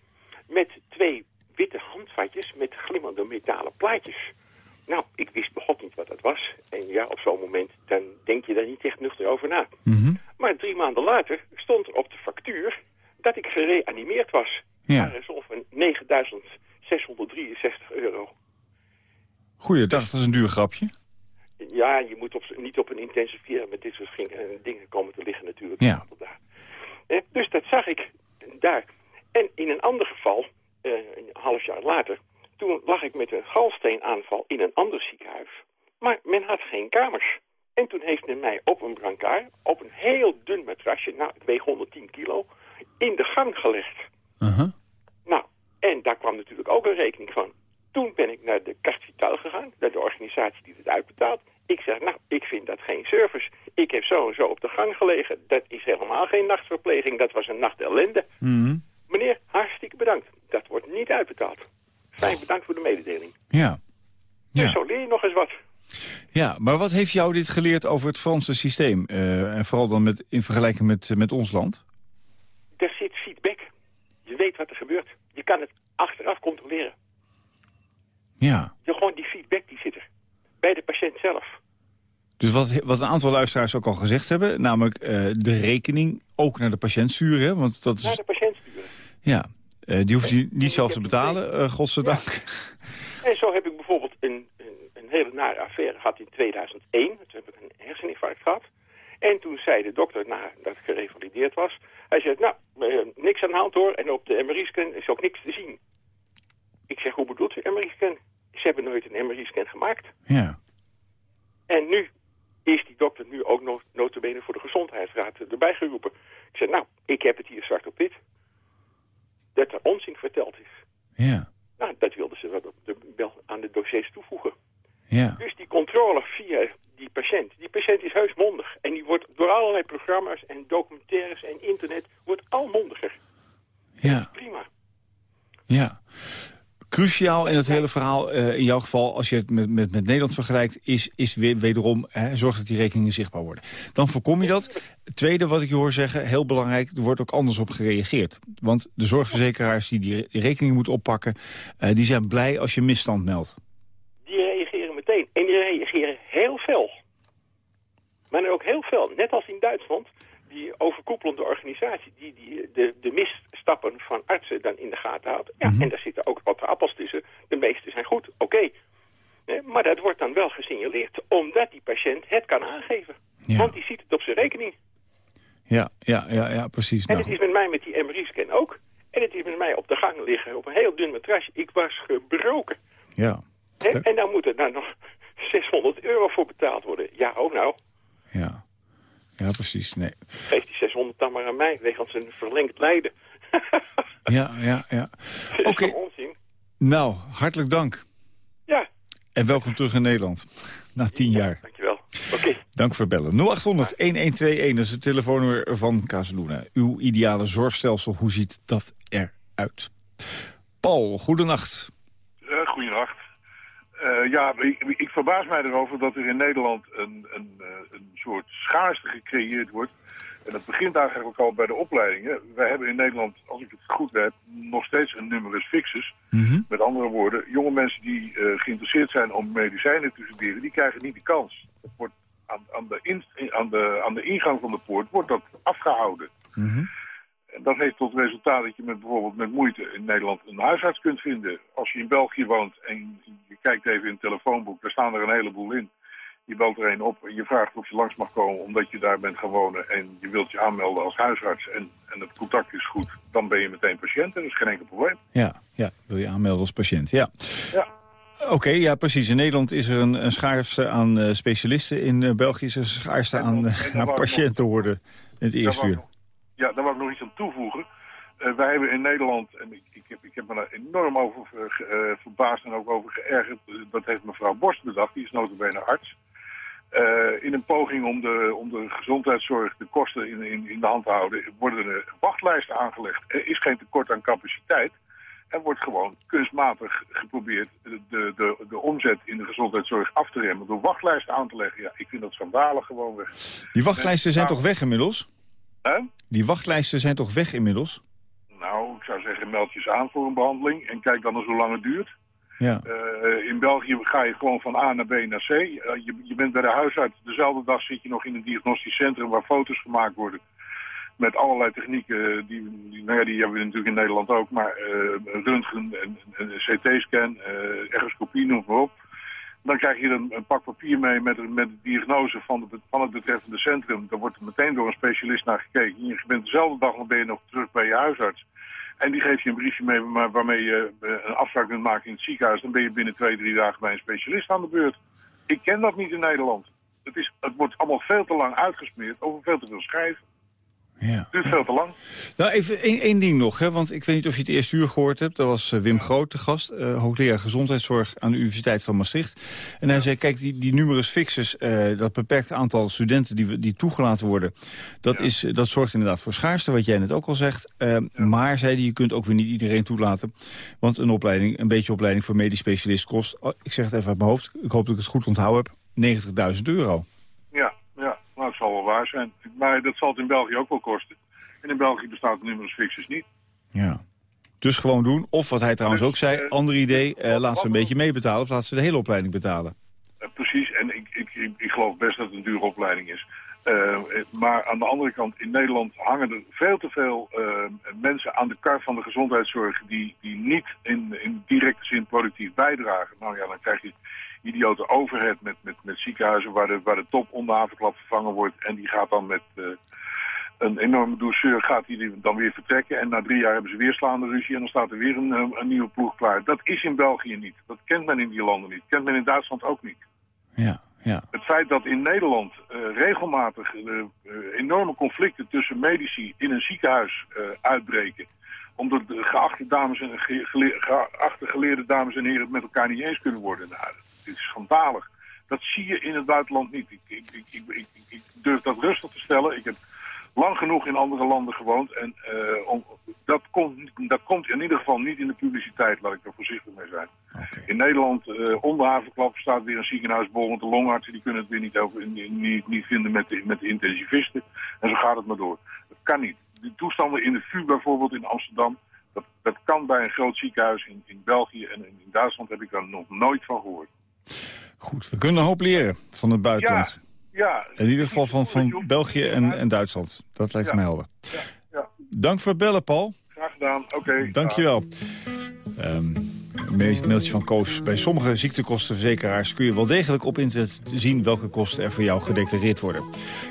met twee witte handvatjes met glimmende metalen plaatjes. Nou, ik wist begot niet wat dat was. En ja, op zo'n moment, dan denk je daar niet echt nuchter over na. Mhm. Maar drie maanden later stond er op de factuur dat ik gereanimeerd was. Ja. Dat is ongeveer 9.663 euro. Goeiedag, dat is een duur grapje. Ja, je moet op, niet op een intensiveren met dit soort eh, dingen komen te liggen natuurlijk. Ja. een. Eh, dus dat zag ik daar. En in een ander geval, eh, een half jaar later, toen lag ik met een galsteenaanval in een ander ziekenhuis. Maar men had geen kamers. En toen heeft men mij op een brancard, op een heel dun matrasje, nou ik weeg 110 kilo, in de gang gelegd. Nou, en daar kwam natuurlijk ook een rekening van. Toen ben ik naar de Carte Vitale gegaan, naar de organisatie die het uitbetaalt. Ik zeg, nou, ik vind dat geen service. Ik heb zo en zo op de gang gelegen. Dat is helemaal geen nachtverpleging, dat was een nacht ellende. Mhm. Meneer, hartstikke bedankt. Dat wordt niet uitbetaald. Fijn, bedankt voor de mededeling. Ja. Ja. zo leer je nog eens wat. ja, maar wat heeft jou dit geleerd over het Franse systeem? Eh, en vooral dan met, in vergelijking met, met ons land? Er zit feedback. Je weet wat er gebeurt. Je kan het achteraf controleren. Ja. Je, gewoon die feedback die zit er. Bij de patiënt zelf. Dus wat, wat een aantal luisteraars ook al gezegd hebben... namelijk eh, de rekening ook naar de patiënt sturen. hè, Want dat Naar is, de patiënt sturen. ja, eh, die hoeft hij niet zelf te betalen, eh godzijdank. En zo heb ik bijvoorbeeld een, een, een hele nare affaire gehad in 2001. Toen heb ik een herseninfarct gehad. En toen zei de dokter, nadat ik gerevalideerd was... Hij zei, nou, niks aan de hand hoor. En op de MRI-scan is ook niks te zien. Ik zeg, hoe bedoelt u MRI-scan? Ze hebben nooit een MRI-scan gemaakt. Ja. En nu is die dokter nu ook no notabene voor de gezondheidsraad erbij geroepen. Ik zei, nou, ik heb het hier zwart op wit. Dat er onzin verteld is. Ja, Nou, dat wilden ze wel op de, wel aan de dossiers toevoegen. ja, Dus die controle via die patiënt, die patiënt is heus mondig. En die wordt door allerlei programma's en documentaires en internet, wordt al mondiger. ja, Prima. ja. Cruciaal in het hele verhaal, eh, in jouw geval, als je het met, met, met Nederland vergelijkt... is, is weer, wederom, hè, zorg dat die rekeningen zichtbaar worden. Dan voorkom je dat. Tweede wat ik je hoor zeggen, heel belangrijk... er wordt ook anders op gereageerd. Want de zorgverzekeraars die die rekening moeten oppakken... eh, die zijn blij als je misstand meldt. Die reageren meteen. En die reageren heel fel. Maar dan ook heel fel. Net als in Duitsland, die overkoepelende organisatie... die, die de, de misstappen van artsen dan in de gaten houdt. Ja, en daar zitten ook wat appels tussen. De meeste zijn goed, oké. Eh, Maar dat wordt dan wel gesignaleerd, omdat die patiënt het kan aangeven. Ja. Want die ziet het op zijn rekening. Ja, ja, ja, ja precies. En het is met mij met die MRI-scan ook. En het is met mij op de gang liggen, op een heel dun matrasje. Ik was gebroken. ja, En dan moet er dan nog 600 euro voor betaald worden. Ja, oh nou, ja. Ja, precies. Nee. geef die 600 dan maar aan mij, wegens een verlengd lijden. Ja, ja, ja. Oké. Nou, hartelijk dank. Ja, En welkom terug in Nederland. Na tien jaar. dankjewel. Oké. Dank voor het bellen. 0800-1121, dat is het telefoonnummer van Casaluna. Uw ideale zorgstelsel, hoe ziet dat eruit? Paul, goedenacht. Uh, goedenacht. Eh, ja, ik, ik verbaas mij erover dat er in Nederland een, een, eh, een soort schaarste gecreëerd wordt. En dat begint eigenlijk al bij de opleidingen. Wij hebben in Nederland, als ik het goed heb, nog steeds een numerus fixus. Met andere woorden, jonge mensen die eh, geïnteresseerd zijn om medicijnen te studeren, die krijgen niet de kans. Dat wordt aan, aan, de in, aan, de, aan de ingang van de poort wordt dat afgehouden. En dat heeft tot resultaat dat je met, bijvoorbeeld met moeite in Nederland een huisarts kunt vinden. Als je in België woont en je kijkt even in het telefoonboek, daar staan er een heleboel in. Je belt er een op en je vraagt of je langs mag komen omdat je daar bent gaan wonen. En je wilt je aanmelden als huisarts en, en het contact is goed. Dan ben je meteen patiënt en dat is geen enkel probleem. Ja, ja, wil je aanmelden als patiënt, ja. Ja. Oké, ja precies. In Nederland is er een, een schaarste aan eh, specialisten. In eh, België is er een schaarste aan, eh, en aan wou patiënten worden in het eerste wou uur. Ja, daar wil ik nog iets aan toevoegen. Eh, wij hebben in Nederland, en ik, ik, heb, ik heb me daar enorm over verbaasd en ook over geërgerd. Dat heeft mevrouw Borst bedacht, die is notabene arts. Eh, in een poging om de, om de gezondheidszorg de kosten in, in, in de hand te houden, worden er wachtlijsten aangelegd. Er is geen tekort aan capaciteit. Er wordt gewoon kunstmatig geprobeerd de, de, de, omzet in de gezondheidszorg af te remmen door wachtlijsten aan te leggen. Ja, ik vind dat schandalig gewoon weg. Die wachtlijsten zijn Nou, toch weg inmiddels? Hè? Die wachtlijsten zijn toch weg inmiddels? Nou, ik zou zeggen, meld je eens aan voor een behandeling en kijk dan eens hoe lang het duurt. Ja. Eh, in België ga je gewoon van A naar B naar C. Eh, je, je bent bij de huisarts, dezelfde dag zit je nog in een diagnostisch centrum waar foto's gemaakt worden. Met allerlei technieken, die, die, nou ja, die hebben we natuurlijk in Nederland ook, maar eh, röntgen, en, CT-scan, eh echoscopie, noem maar op. Dan krijg je een, pak papier mee met, met de diagnose van, van het betreffende centrum. Daar wordt er meteen door een specialist naar gekeken. Je bent dezelfde dag nog ben je nog terug bij je huisarts. En die geeft je een briefje mee waar- waarmee je eh, een afspraak kunt maken in het ziekenhuis. Dan ben je binnen twee, drie dagen bij een specialist aan de beurt. Ik ken dat niet in Nederland. Het, is, het wordt allemaal veel te lang uitgesmeerd over veel te veel schrijven. Ja. Duurt veel te lang. Nou, even één, één ding nog, hè, want ik weet niet of je het eerste uur gehoord hebt. Dat was eh, Wim Groot, de gast, eh, hoogleraar gezondheidszorg aan de Universiteit van Maastricht. En hij zei, kijk, die, die numerus fixus, eh, dat beperkt aantal studenten die, we- die toegelaten worden, dat, is, dat zorgt inderdaad voor schaarste, wat jij net ook al zegt. Maar, zei hij, je kunt ook weer niet iedereen toelaten. Want een opleiding, een beetje opleiding voor medisch specialist kost, oh, ik zeg het even uit mijn hoofd, ik hoop dat ik het goed onthouden heb, 90.000 euro. Waar zijn. Maar dat zal het in België ook wel kosten. En in België bestaat de numerus fixus niet. Ja. Dus gewoon doen. Of wat hij trouwens ook zei, ander idee, eh, laat ze een beetje meebetalen of laat ze de hele opleiding betalen. Eh, precies, en ik, ik, ik, ik geloof best dat het een dure opleiding is. Eh, eh, maar aan de andere kant, in Nederland hangen er veel te veel eh, mensen aan de kar van de gezondheidszorg die, die niet in, in directe zin productief bijdragen. Nou ja, dan krijg je idiote overhead met, met, met ziekenhuizen waar de, waar de top onder havenklap vervangen wordt. En die gaat dan met eh, een enorme douceur gaat die dan weer vertrekken. En na drie jaar hebben ze weer slaande ruzie en dan staat er weer een, eh, een nieuwe ploeg klaar. Dat is in België niet. Dat kent men in die landen niet. Kent men in Duitsland ook niet. Ja, Ja. Het feit dat in Nederland eh, regelmatig enorme conflicten tussen medici in een ziekenhuis uitbreken. Omdat de geachte, dames en, gele- geachte geleerde dames en heren het met elkaar niet eens kunnen worden. Nou, dit is schandalig. Dat zie je in het buitenland niet. Ik, ik, ik, ik, durf dat rustig te stellen. Ik heb lang genoeg in andere landen gewoond. En eh, om, dat, komt, dat komt in ieder geval niet in de publiciteit, laat ik er voorzichtig mee zijn. In Nederland, eh onder havenklap, staat weer een ziekenhuis bol. Want de longartsen die kunnen het weer niet, over, niet, niet vinden met de, met de intensivisten. En zo gaat het maar door. Dat kan niet. De toestanden in de VU bijvoorbeeld in Amsterdam... dat, dat kan bij een groot ziekenhuis in, in België en in Duitsland heb ik daar nog nooit van gehoord. Goed, we kunnen een hoop leren van het buitenland. Ja, In ieder geval van, van België en, en Duitsland. Dat lijkt Ja. me helder. ja. Dank voor het bellen, Paul. graag gedaan. Oké. Dankjewel. Ehm een mail- mailtje van Koos. Bij sommige ziektekostenverzekeraars kun je wel degelijk op internet zien welke kosten er voor jou gedeclareerd worden.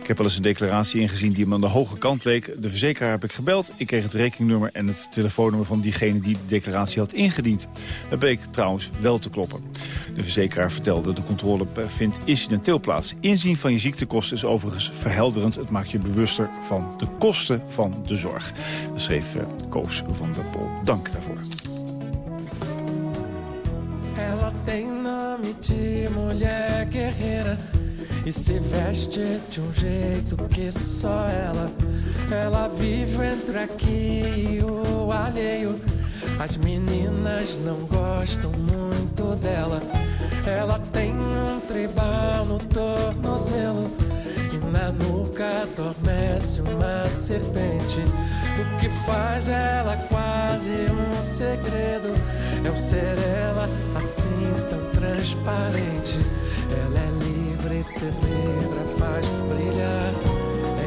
Ik heb wel eens een declaratie ingezien die me aan de hoge kant leek. De verzekeraar heb ik gebeld. Ik kreeg het rekeningnummer en het telefoonnummer van diegene die de declaratie had ingediend. Dat bleek trouwens wel te kloppen. De verzekeraar vertelde de controle vindt incidenteel plaats. Inzien van je ziektekosten is overigens verhelderend. Het maakt je bewuster van de kosten van de zorg. Dat schreef eh, Koos van der Pol. Dank daarvoor. Ela tem nome de mulher guerreira e se veste de um jeito que só ela. Ela vive entre aqui e o alheio. As meninas não gostam muito dela. Ela tem um tribal no tornozelo na nuca adormece uma serpente. O que faz ela quase um segredo é o ser ela assim tão transparente. Ela é livre e ser livre a faz brilhar.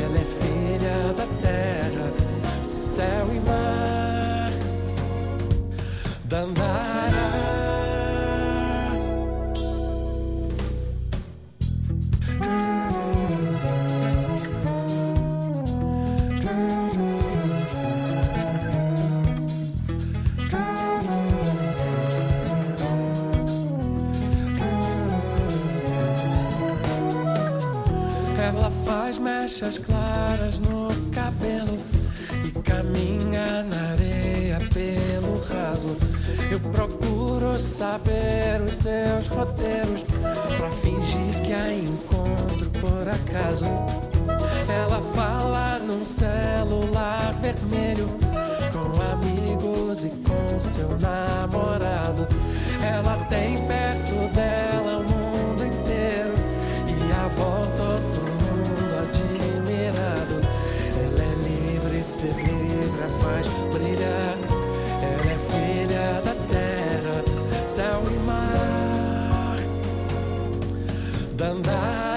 Ela é filha da terra, céu e mar. Dandara. Faz mechas claras no cabelo e caminha na areia pelo raso. Eu procuro saber os seus roteiros pra fingir que a encontro por acaso. Ela fala num celular vermelho com amigos e com seu namorado. Ela tem perto dela brilhar. Ela é filha da terra, céu e mar. Dandara.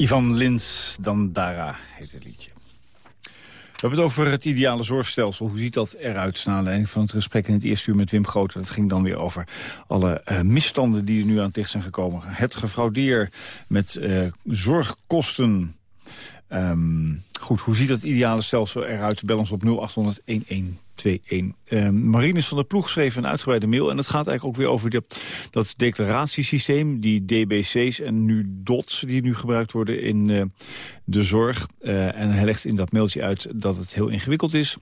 Ivan Lins Dandara heet het liedje. We hebben het over het ideale zorgstelsel. Hoe ziet dat eruit? Na aanleiding van het gesprek in het eerste uur met Wim Groot. Het ging dan weer over alle uh, misstanden die er nu aan het licht zijn gekomen. Het gefraudeer met uh, zorgkosten. Um, goed, hoe ziet dat ideale stelsel eruit? Bel ons op 0800-1121. 1121. Uh, Marinus van der Ploeg schreef een uitgebreide mail... en het gaat eigenlijk ook weer over dat declaratiesysteem... die DBC's en nu DOTS, die nu gebruikt worden in uh, de zorg. Uh, en hij legt in dat mailtje uit dat het heel ingewikkeld is...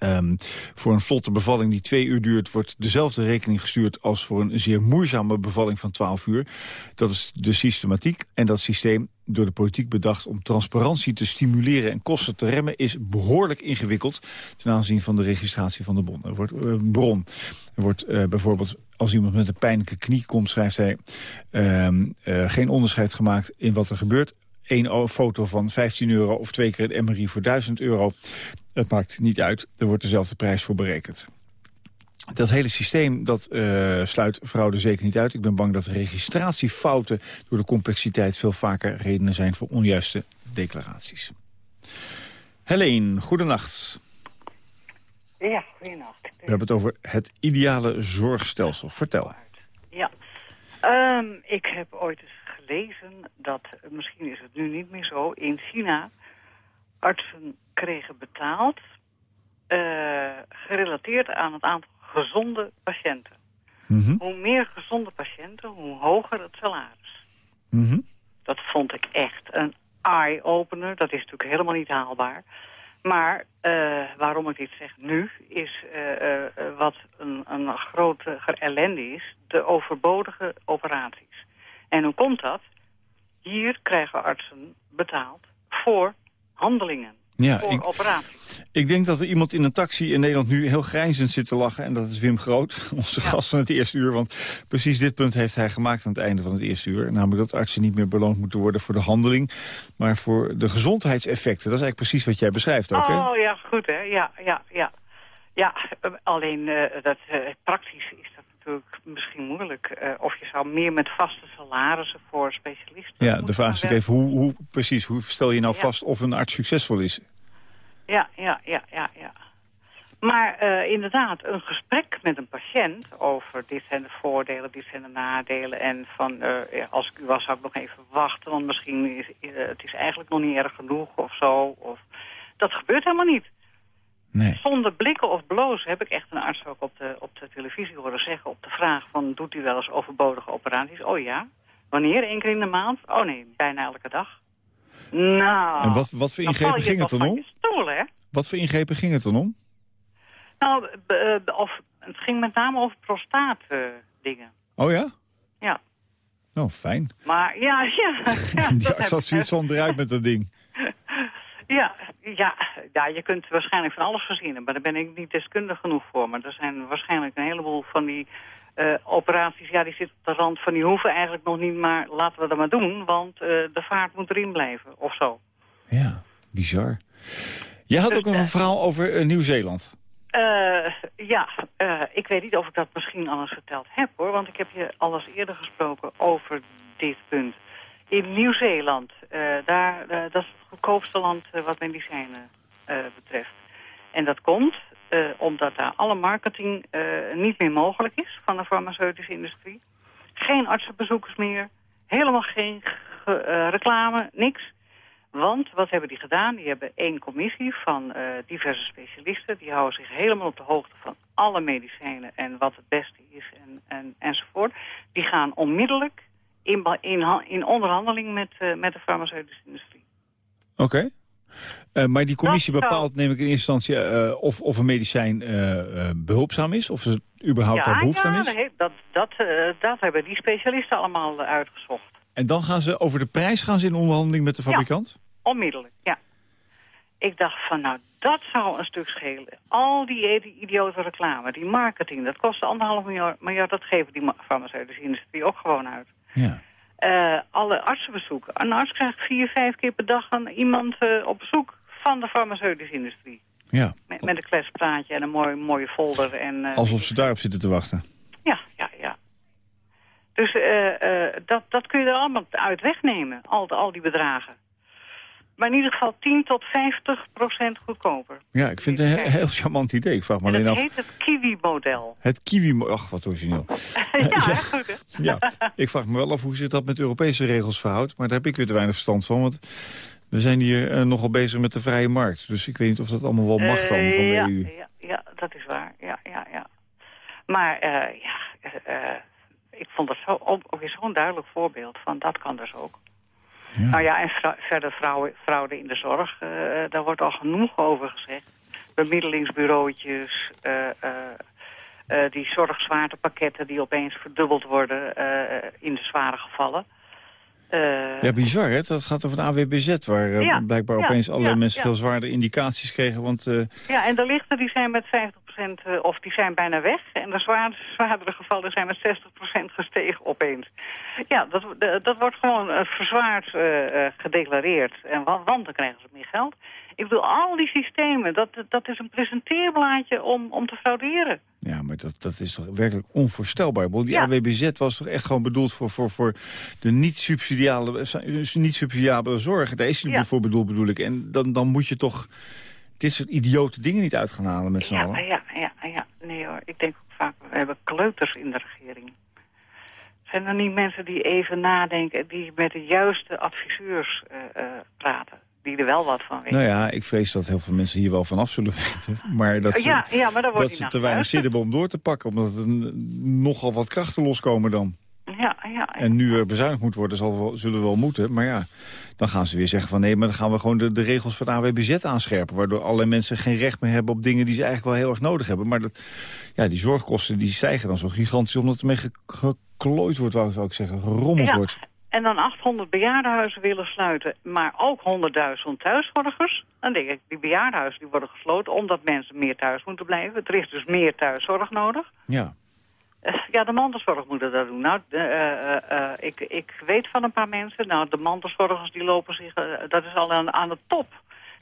Um, voor een vlotte bevalling die twee uur duurt... wordt dezelfde rekening gestuurd als voor een zeer moeizame bevalling van 12 uur. Dat is de systematiek. En dat systeem, door de politiek bedacht om transparantie te stimuleren... en kosten te remmen, is behoorlijk ingewikkeld... ten aanzien van de registratie van de bon. Er wordt, bron. Er wordt uh, bijvoorbeeld, als iemand met een pijnlijke knie komt... schrijft hij uh, geen onderscheid gemaakt in wat er gebeurt één foto van 15 euro of twee keer het MRI voor 1000 euro. Het maakt niet uit, er wordt dezelfde prijs voor berekend. Dat hele systeem dat, uh, sluit fraude zeker niet uit. Ik ben bang dat registratiefouten door de complexiteit veel vaker redenen zijn voor onjuiste declaraties. Helene, goedenacht. Ja, goedenacht. We hebben het over het ideale zorgstelsel. Vertel. Ja, um, ik heb ooit eens gelezen dat, misschien is het nu niet meer zo, in China artsen kregen betaald... Uh, gerelateerd aan het aantal gezonde patiënten. Mm -hmm. Hoe meer gezonde patiënten, hoe hoger het salaris. Mm -hmm. Dat vond ik echt een eye-opener. Dat is natuurlijk helemaal niet haalbaar. Maar uh, waarom ik dit zeg nu, is uh, wat een, een grote ellende is... de overbodige operaties. En hoe komt dat? Hier krijgen artsen betaald voor handelingen. Ja, voor ik. Ik denk dat er iemand in een taxi in Nederland nu heel grijnzend zit te lachen. En dat is Wim Groot, onze ja. gast van het eerste uur. Want precies dit punt heeft hij gemaakt aan het einde van het eerste uur. Namelijk dat artsen niet meer beloond moeten worden voor de handeling. Maar voor de gezondheidseffecten. Dat is eigenlijk precies wat jij beschrijft ook, hè? Oh ja, goed hè. Ja, ja, ja. Ja, alleen uh, dat, uh, praktisch is natuurlijk misschien moeilijk. Uh, of je zou meer met vaste salarissen voor specialisten... Ja, de vraag is ook even, hoe, hoe, precies, hoe stel je nou ja. vast of een arts succesvol is? Ja, ja, ja, ja, ja. Maar uh, inderdaad, een gesprek met een patiënt over dit zijn de voordelen, dit zijn de nadelen. En van, uh, als ik u was, zou ik nog even wachten, want misschien is uh, het is eigenlijk nog niet erg genoeg of zo. Of, dat gebeurt helemaal niet. Nee. Zonder blikken of blozen heb ik echt een arts ook op de, op de televisie horen zeggen... op de vraag van, doet u wel eens overbodige operaties? Oh ja. Wanneer? Eén keer in de maand? Oh nee, bijna elke dag. Nou... En wat, wat voor ingrepen ging het dan om? Stoel, hè? Wat voor ingrepen ging het dan om? Nou, of, het ging met name over prostaat uh, dingen. Oh ja? Ja. Oh, fijn. Maar ja, ja. ja Die arts had zoiets van eruit met dat ding. Ja, ja, ja, je kunt waarschijnlijk van alles verzinnen, maar daar ben ik niet deskundig genoeg voor. Maar er zijn waarschijnlijk een heleboel van die uh, operaties, ja, die zitten op de rand van die hoeven eigenlijk nog niet, maar laten we dat maar doen, want uh, de vaart moet erin blijven, of zo. Ja, bizar. Jij had dus, ook nog een verhaal over uh, Nieuw-Zeeland. ja, ik weet niet of ik dat misschien al eens verteld heb, hoor, want ik heb je al eens eerder gesproken over dit punt. In Nieuw-Zeeland, daar, dat is het goedkoopste land wat medicijnen betreft. En dat komt omdat daar alle marketing niet meer mogelijk is van de farmaceutische industrie. Geen artsenbezoekers meer, helemaal geen reclame, niks. Want wat hebben die gedaan? Die hebben één commissie van diverse specialisten. Die houden zich helemaal op de hoogte van alle medicijnen en wat het beste is en, en, enzovoort. Die gaan onmiddellijk in, in, in onderhandeling met, met de farmaceutische industrie. Oké. Okay. Uh, maar die commissie bepaalt, neem ik in eerste instantie, uh, of, of een medicijn behulpzaam is? Of er überhaupt ja, daar behoefte ja, aan is? dat, dat, dat hebben die specialisten allemaal uitgezocht. En dan gaan ze over de prijs gaan ze in onderhandeling met de fabrikant? Ja, onmiddellijk, ja. Ik dacht van, nou, dat zou een stuk schelen. Al die, die idiote reclame, die marketing, dat kost anderhalf miljard, miljard. Dat geven die farmaceutische industrie ook gewoon uit. Ja. Uh, alle artsenbezoeken. Een arts krijgt vier, vijf keer per dag een, iemand uh, op bezoek van de farmaceutische industrie. Ja. Met, met een kletspraatje en een mooie, mooie folder. En, uh, Alsof ze daarop zitten te wachten. Ja, ja, ja. Dus dat, dat kun je er allemaal uit wegnemen, al, al die bedragen. Maar in ieder geval 10 tot 50 procent goedkoper. Ja, ik vind het een heel charmant idee. Ik vraag me alleen af... Het heet het Kiwi-model. Het Kiwi-model. Ach, wat origineel. ja, ja, goed hè? ja, ik vraag me wel af hoe zich dat met Europese regels verhoudt. Maar daar heb ik weer te weinig verstand van. Want we zijn hier uh, nogal bezig met de vrije markt. Dus ik weet niet of dat allemaal wel mag dan van de uh, ja, EU. Ja, ja, dat is waar. Ja, ja, ja. Maar eh, ja, eh, eh, ik vond het zo, ook, ook weer zo'n duidelijk voorbeeld van dat kan dus ook. Nou ja, en verder vrouwen, fraude in de zorg, eh, daar wordt al genoeg over gezegd. Bemiddelingsbureautjes, eh, eh, eh, die zorgzwaartepakketten die opeens verdubbeld worden eh, in de zware gevallen. Eh, Ja, bizar hè? Dat gaat over de AWBZ, waar eh, Ja, blijkbaar ja, opeens allerlei ja, mensen veel zwaardere indicaties kregen. Want eh, Ja, en de lichten die zijn met 50% eh, of die zijn bijna weg. En de zwaar, zwaardere gevallen zijn met 60% gestegen opeens. Ja, dat, dat wordt gewoon verzwaard gedeclareerd. En, wa- want dan krijgen ze meer geld. Ik bedoel, al die systemen, dat, dat is een presenteerblaadje om, om te frauderen. ja, maar dat, dat is toch werkelijk onvoorstelbaar. Die Ja. AWBZ was toch echt gewoon bedoeld voor, voor, voor de niet-subsidiale niet zorg. Daar is hij Ja. voor bedoeld, bedoel ik. En dan, dan moet je toch dit soort idiote dingen niet uit gaan halen met z'n Ja, allen. ja, ja, ja. Nee hoor, ik denk ook vaak, we hebben kleuters in de regering. Zijn er niet mensen die even nadenken, die met de juiste adviseurs eh, eh, praten? Die er wel wat van weten. Nou ja, ik vrees dat heel veel mensen hier wel vanaf zullen weten. Maar dat ze, Ja, ja, maar daar wordt dat ze te weinig zin hebben om door te pakken. Omdat er nogal wat krachten loskomen dan. Ja, ja, En nu er bezuinigd moet worden, zal zullen we wel moeten. Maar ja, dan gaan ze weer zeggen van nee, maar dan gaan we gewoon de, de regels van de AWBZ aanscherpen. Waardoor allerlei mensen geen recht meer hebben op dingen die ze eigenlijk wel heel erg nodig hebben. Maar dat, ja, die zorgkosten die stijgen dan zo gigantisch omdat er mee ge- geklooid wordt, wou zou ik zeggen, gerommeld wordt. En dan 800 bejaardenhuizen willen sluiten, maar ook 100.000 thuiszorgers. Dan denk ik, die bejaardenhuizen die worden gesloten omdat mensen meer thuis moeten blijven. Er is dus meer thuiszorg nodig. Ja. Eh, Ja, de mantelzorg moeten dat doen. Nou, eh, eh, ik, ik weet van een paar mensen, nou, de mantelzorgers die lopen zich, dat is al aan, aan de top.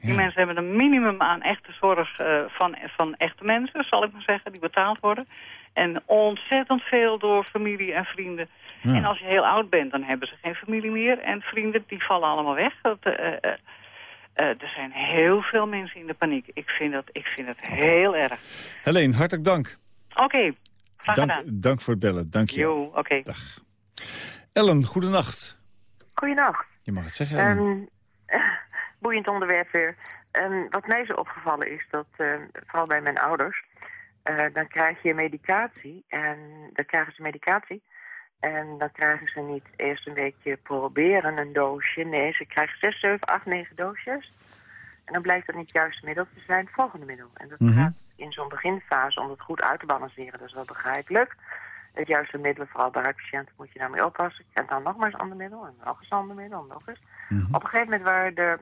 Die mensen hebben een minimum aan echte zorg van, van echte mensen, zal ik maar zeggen, die betaald worden. En ontzettend veel door familie en vrienden. Ja. En als je heel oud bent, dan hebben ze geen familie meer. En vrienden, die vallen allemaal weg. Dat, eh, eh, eh, er zijn heel veel mensen in de paniek. Ik vind dat, ik vind het heel erg. Helene, hartelijk dank. Oké, graag Dank, gedaan. dank voor het bellen. Dank je. Jo, oké. Ellen, goedenacht. Goedenacht. Je mag het zeggen, Ellen. Ehm, eh, boeiend onderwerp weer. Ehm, wat mij zo opgevallen is dat, eh, vooral bij mijn ouders, eh, dan krijg je medicatie en dan krijgen ze medicatie. En dan krijgen ze niet eerst een weekje proberen een doosje. Nee, ze krijgen 6, 7, 8, 9 doosjes. En dan blijkt dat niet het juiste middel te zijn, het volgende middel. En dat Mhm. gaat in zo'n beginfase om het goed uit te balanceren. Dat is wel begrijpelijk. Het juiste middel, vooral bij huidpatiënten, moet je daarmee oppassen. En dan nog maar eens een ander middel, en nog eens een ander middel, en nog eens. Op een gegeven moment waren er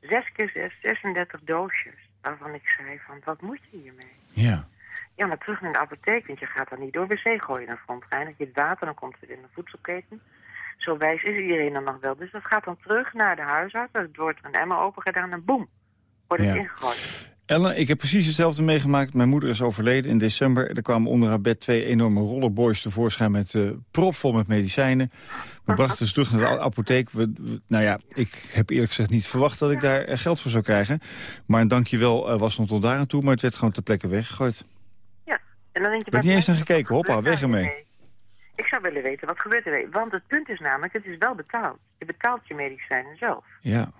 6 keer 6, 36 doosjes. Waarvan ik zei van, wat moet je hiermee? Ja. Ja, maar terug naar de apotheek, want je gaat dan niet door wc gooien naar frontrein. Dat je het water, dan komt het in de voedselketen. Zo wijs is iedereen dan nog wel. Dus dat gaat dan terug naar de huisarts. Er wordt een emmer open gedaan en boem, wordt het Ja. ingegooid. Ellen, ik heb precies hetzelfde meegemaakt. Mijn moeder is overleden in december. Er kwamen onder haar bed twee enorme rollerboys tevoorschijn met eh propvol met medicijnen. We brachten ze terug naar de apotheek. We, we- nou ja, ik heb eerlijk gezegd niet verwacht dat ik daar eh, geld voor zou krijgen. Maar een dankjewel eh, was nog tot daar aan toe, maar het werd gewoon ter plekke weggegooid. En dan denk je... Er werd niet eens naar gekeken. Hoppa, weg ermee. Ik zou willen weten, wat gebeurt er? Want het punt is namelijk, het is wel betaald. Je betaalt je medicijnen zelf. Ja.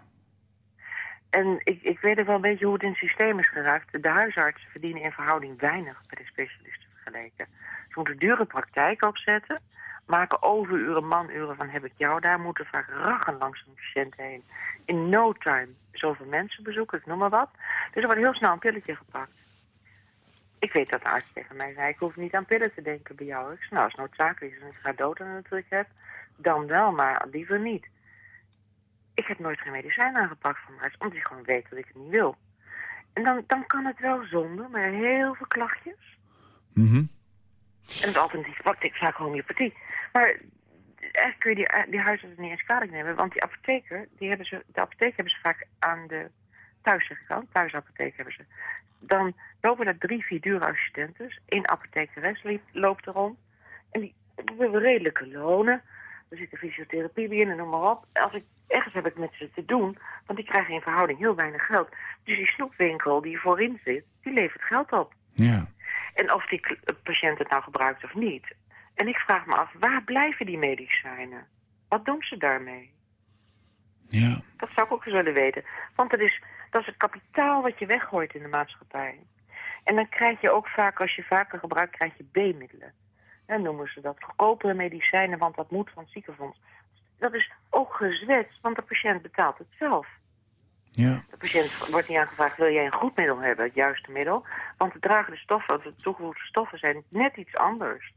En ik, ik weet ook wel een beetje hoe het in het systeem is geraakt. De huisartsen verdienen in verhouding weinig bij de specialisten vergeleken. Ze moeten dure praktijk opzetten, maken overuren, manuren van heb ik jou daar, moeten vaak raggen langs een patiënt heen. In no time zoveel mensen bezoeken, ik noem maar wat. Dus er wordt heel snel een pilletje gepakt. Ik weet dat de arts tegen mij zei, ik hoef niet aan pillen te denken bij jou. Ik zei, nou, als het noodzakelijk is en ik ga dood druk heb, dan wel, maar liever niet. Ik heb nooit geen medicijn aangepakt van mijn arts, omdat hij gewoon weet dat ik het niet wil. En dan, dan kan het wel zonder, maar heel veel klachtjes. Mhm. En het alternatief pakt ik vaak homeopathie. Maar eigenlijk kun je die, die huisarts niet eens kwalijk nemen, want die apotheker, die hebben ze, de apotheek hebben ze vaak aan de thuis, zeg ik al, thuisapotheek hebben ze. Dan lopen er drie, vier dure assistentes. Eén apothekeres loopt er rond. En die hebben redelijke lonen. Er zit een fysiotherapie bij in en noem maar op. Als ik, ergens heb ik met ze te doen, want die krijgen in verhouding heel weinig geld. Dus die snoepwinkel die voorin zit, die levert geld op. Ja. En of die patiënt het nou gebruikt of niet. En ik vraag me af, waar blijven die medicijnen? Wat doen ze daarmee? Ja. Dat zou ik ook eens willen weten. Want dat is, dat is het kapitaal wat je weggooit in de maatschappij. En dan krijg je ook vaak, als je vaker gebruikt, krijg je B-middelen. Dan noemen ze dat goedkopere medicijnen, want dat moet van het ziekenfonds. Dat is ook gezwetst, want de patiënt betaalt het zelf. Ja. De patiënt wordt niet aangevraagd, wil jij een goed middel hebben, het juiste middel? Want de dragende stoffen, de toegevoegde stoffen zijn net iets anders.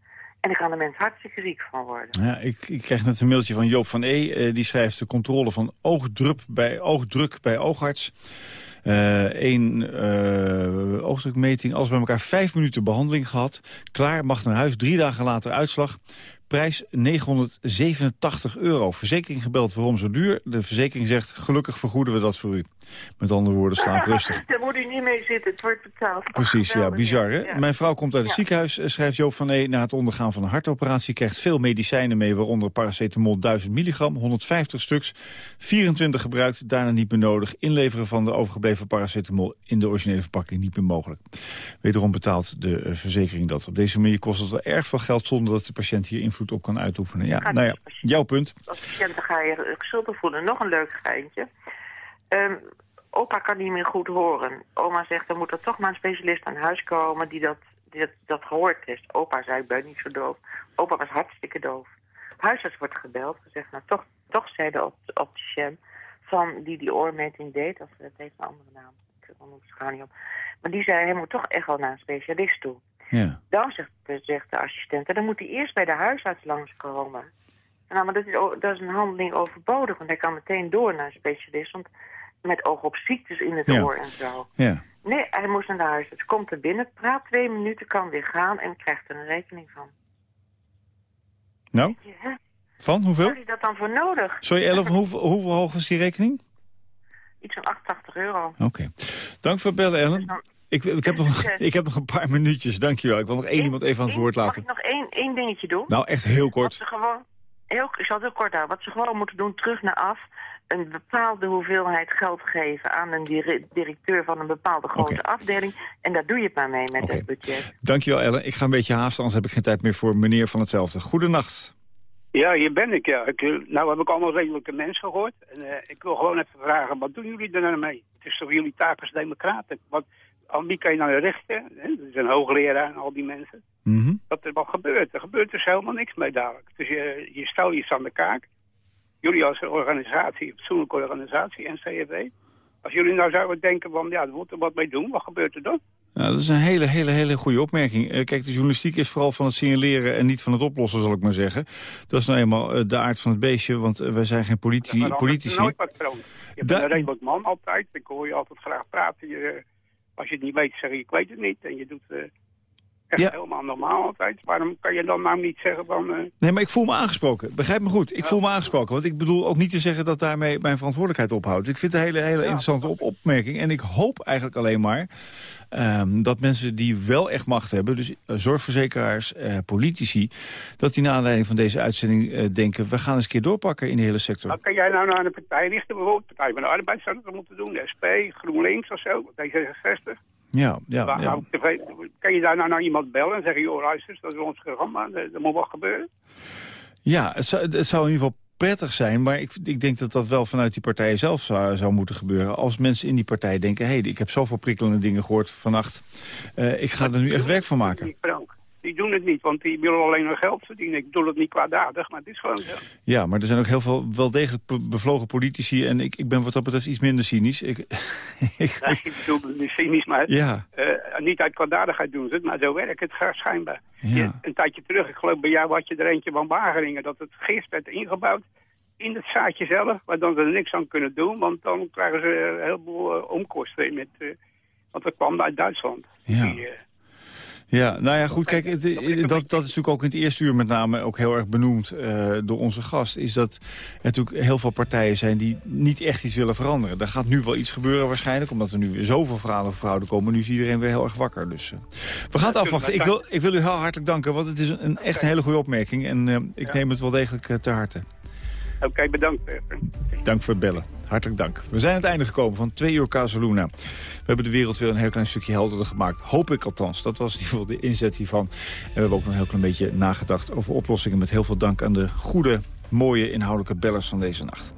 En daar kan de mens hartstikke ziek van worden. Ja, ik, ik krijg net een mailtje van Joop van E. eh, die schrijft de controle van oogdruk bij, oogdruk bij oogarts. Eén eh, oogdrukmeting, alles bij elkaar vijf minuten behandeling gehad. Klaar, mag naar huis, drie dagen later uitslag. Prijs 987 euro. Verzekering gebeld, waarom zo duur? De verzekering zegt, gelukkig vergoeden we dat voor u. Met andere woorden, slaap rustig. Daar moet u niet mee zitten, het wordt betaald. Precies, ja, bizar hè? ja. Mijn vrouw komt uit het Ja. ziekenhuis, eh, schrijft Joop van E. Na het ondergaan van een hartoperatie krijgt veel medicijnen mee... waaronder paracetamol 1000 milligram, 150 stuks. 24 gebruikt, daarna niet meer nodig. Inleveren van de overgebleven paracetamol in de originele verpakking niet meer mogelijk. Wederom betaalt de eh, verzekering dat. Op deze manier kost het wel erg veel geld... zonder dat de patiënt hier invloed op kan uitoefenen. Ja, nou ja, jouw punt. Als patiënten ga je schuldig voelen. Nog een leuk geintje. Ehm, opa kan niet meer goed horen. Oma zegt, dan moet er toch maar een specialist aan huis komen die dat, die dat, dat gehoortest. Opa zei, ik ben niet zo doof. Opa was hartstikke doof. Huisarts wordt gebeld. Gezegd, nou toch, toch zei de op- opticien van die die oormeting deed. Of dat heeft een andere naam. Ik heb het niet op. Maar die zei, hij moet toch echt wel naar een specialist toe. Ja. Dan zegt, zegt de assistent, dan moet hij eerst bij de huisarts langskomen. Nou, maar dat is, dat is een handeling overbodig, want hij kan meteen door naar een specialist. Want met oog op ziektes in het Ja. oor en zo. Ja. Nee, hij moest naar de huisarts. Komt er binnen, praat twee minuten, kan weer gaan en krijgt er een rekening van. Nou, Ja, van hoeveel? Had hij dat dan voor nodig? Sorry, Ellen, van hoeveel, hoeveel hoog is die rekening? Iets van 88 euro. Oké. Dank voor het bellen, Ellen. Ik, ik, heb nog, ik heb nog een paar minuutjes, dankjewel. Ik wil nog één iemand even aan het woord Mag laten. ik nog één, één dingetje doen? Nou, echt heel Wat kort. ze gewoon, heel, ik zal het heel kort houden. Wat ze gewoon moeten doen, terug naar af. Een bepaalde hoeveelheid geld geven aan een dire- directeur van een bepaalde grote afdeling. En daar doe je het maar mee met het budget. Dankjewel, Ellen. Ik ga een beetje haasten, anders heb ik geen tijd meer voor meneer van hetzelfde. Goedenacht. Ja, hier ben ik, ja. Ik, eh, nou heb ik allemaal redelijke mensen gehoord. En, eh, ik wil gewoon even vragen, wat doen jullie er nou mee? Het is toch jullie taak als democraten? Wat, aan wie kan je nou richten? Hè? Dat is een hoogleraar en al die mensen. Mhm. Dat er wat gebeurt. Er gebeurt dus helemaal niks mee dadelijk. Dus je, je stel je iets aan de kaak. Jullie als organisatie, fatsoenlijke organisatie, NCFW. Als jullie nou zouden denken van, ja, er moet er wat mee doen. Wat gebeurt er dan? Nou, dat is een hele, hele, hele goede opmerking. Eh, kijk, de journalistiek is vooral van het signaleren en niet van het oplossen, zal ik maar zeggen. Dat is nou eenmaal eh, de aard van het beestje, want eh, wij zijn geen Maar politici. is er nooit veranderd. Je bent Da- een redelijk man altijd. Ik hoor je altijd graag praten. Je, als je het niet weet, zeg je ik weet het niet. En je doet eh, echt Ja. helemaal normaal altijd. Waarom kan je dan nou niet zeggen van... eh, Nee, maar ik voel me aangesproken. Begrijp me goed. Ik voel me aangesproken. Want ik bedoel ook niet te zeggen dat daarmee mijn verantwoordelijkheid ophoudt. Ik vind het een hele, hele interessante op opmerking. En ik hoop eigenlijk alleen maar ehm, dat mensen die wel echt macht hebben... dus eh, zorgverzekeraars, eh, politici... dat die naar aanleiding van deze uitzending eh, denken... we gaan eens een keer doorpakken in de hele sector. dan kan jij nou naar een partij richten, bijvoorbeeld. Partij van de Arbeid zou dat moeten doen. De SP, GroenLinks of zo. D66. Ja, ja, Waar- ja. nou, Kan je daar nou naar iemand bellen en zeggen... joh, luister, dat is ons programma. Er, er moet wat gebeuren. Ja, het zou, het zou in ieder geval prettig zijn... maar ik, ik denk dat dat wel vanuit die partijen zelf zou, zou moeten gebeuren. Als mensen in die partij denken... hé, hey, ik heb zoveel prikkelende dingen gehoord vannacht... eh, ik ga er nu echt werk van maken. Frank, die doen het niet, want die willen alleen maar geld verdienen. Ik bedoel het niet kwaadaardig, maar het is gewoon zo. Ja, maar er zijn ook heel veel wel degelijk be- bevlogen politici... en ik, ik ben wat dat betreft iets minder cynisch. Ik, ik, Ja, ik bedoel niet cynisch, maar Ja. eh, niet uit kwaadaardigheid doen ze het, maar zo werkt het schijnbaar. Ja. Je- een tijdje terug, ik geloof bij jou had je er eentje van Wageningen, dat het gist werd ingebouwd in het zaadje zelf, waar dan ze er niks aan kunnen doen, want dan krijgen ze een heleboel eh, omkosten met, eh, want dat kwam uit Duitsland. Ja. Die, Ja, nou ja, goed, kijk, het- dat, dat is natuurlijk ook in het eerste uur met name ook heel erg benoemd eh, door onze gast. Is dat er natuurlijk heel veel partijen zijn die niet echt iets willen veranderen. Er gaat nu wel iets gebeuren waarschijnlijk, omdat er nu weer zoveel verhalen over fraude komen. Nu is iedereen weer heel erg wakker. Dus eh, we gaan het afwachten. Ik wil, ik wil u heel hartelijk danken, want het is een, echt een hele goede opmerking. En eh, ik neem het wel degelijk ter harte. Oké, bedankt. eh. Dank voor het bellen. Hartelijk dank. We zijn aan het einde gekomen van twee uur Casaluna. We hebben de wereld weer een heel klein stukje helderder gemaakt. Hoop ik althans. Dat was in ieder geval de inzet hiervan. En we hebben ook nog een heel klein beetje nagedacht over oplossingen. Met heel veel dank aan de goede mooie inhoudelijke bellers van deze nacht.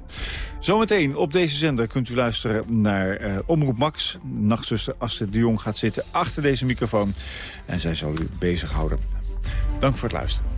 Zometeen op deze zender kunt u luisteren naar uh, Omroep Max. Nachtzuster Astrid de Jong gaat zitten achter deze microfoon. En zij zal u bezighouden. Dank voor het luisteren.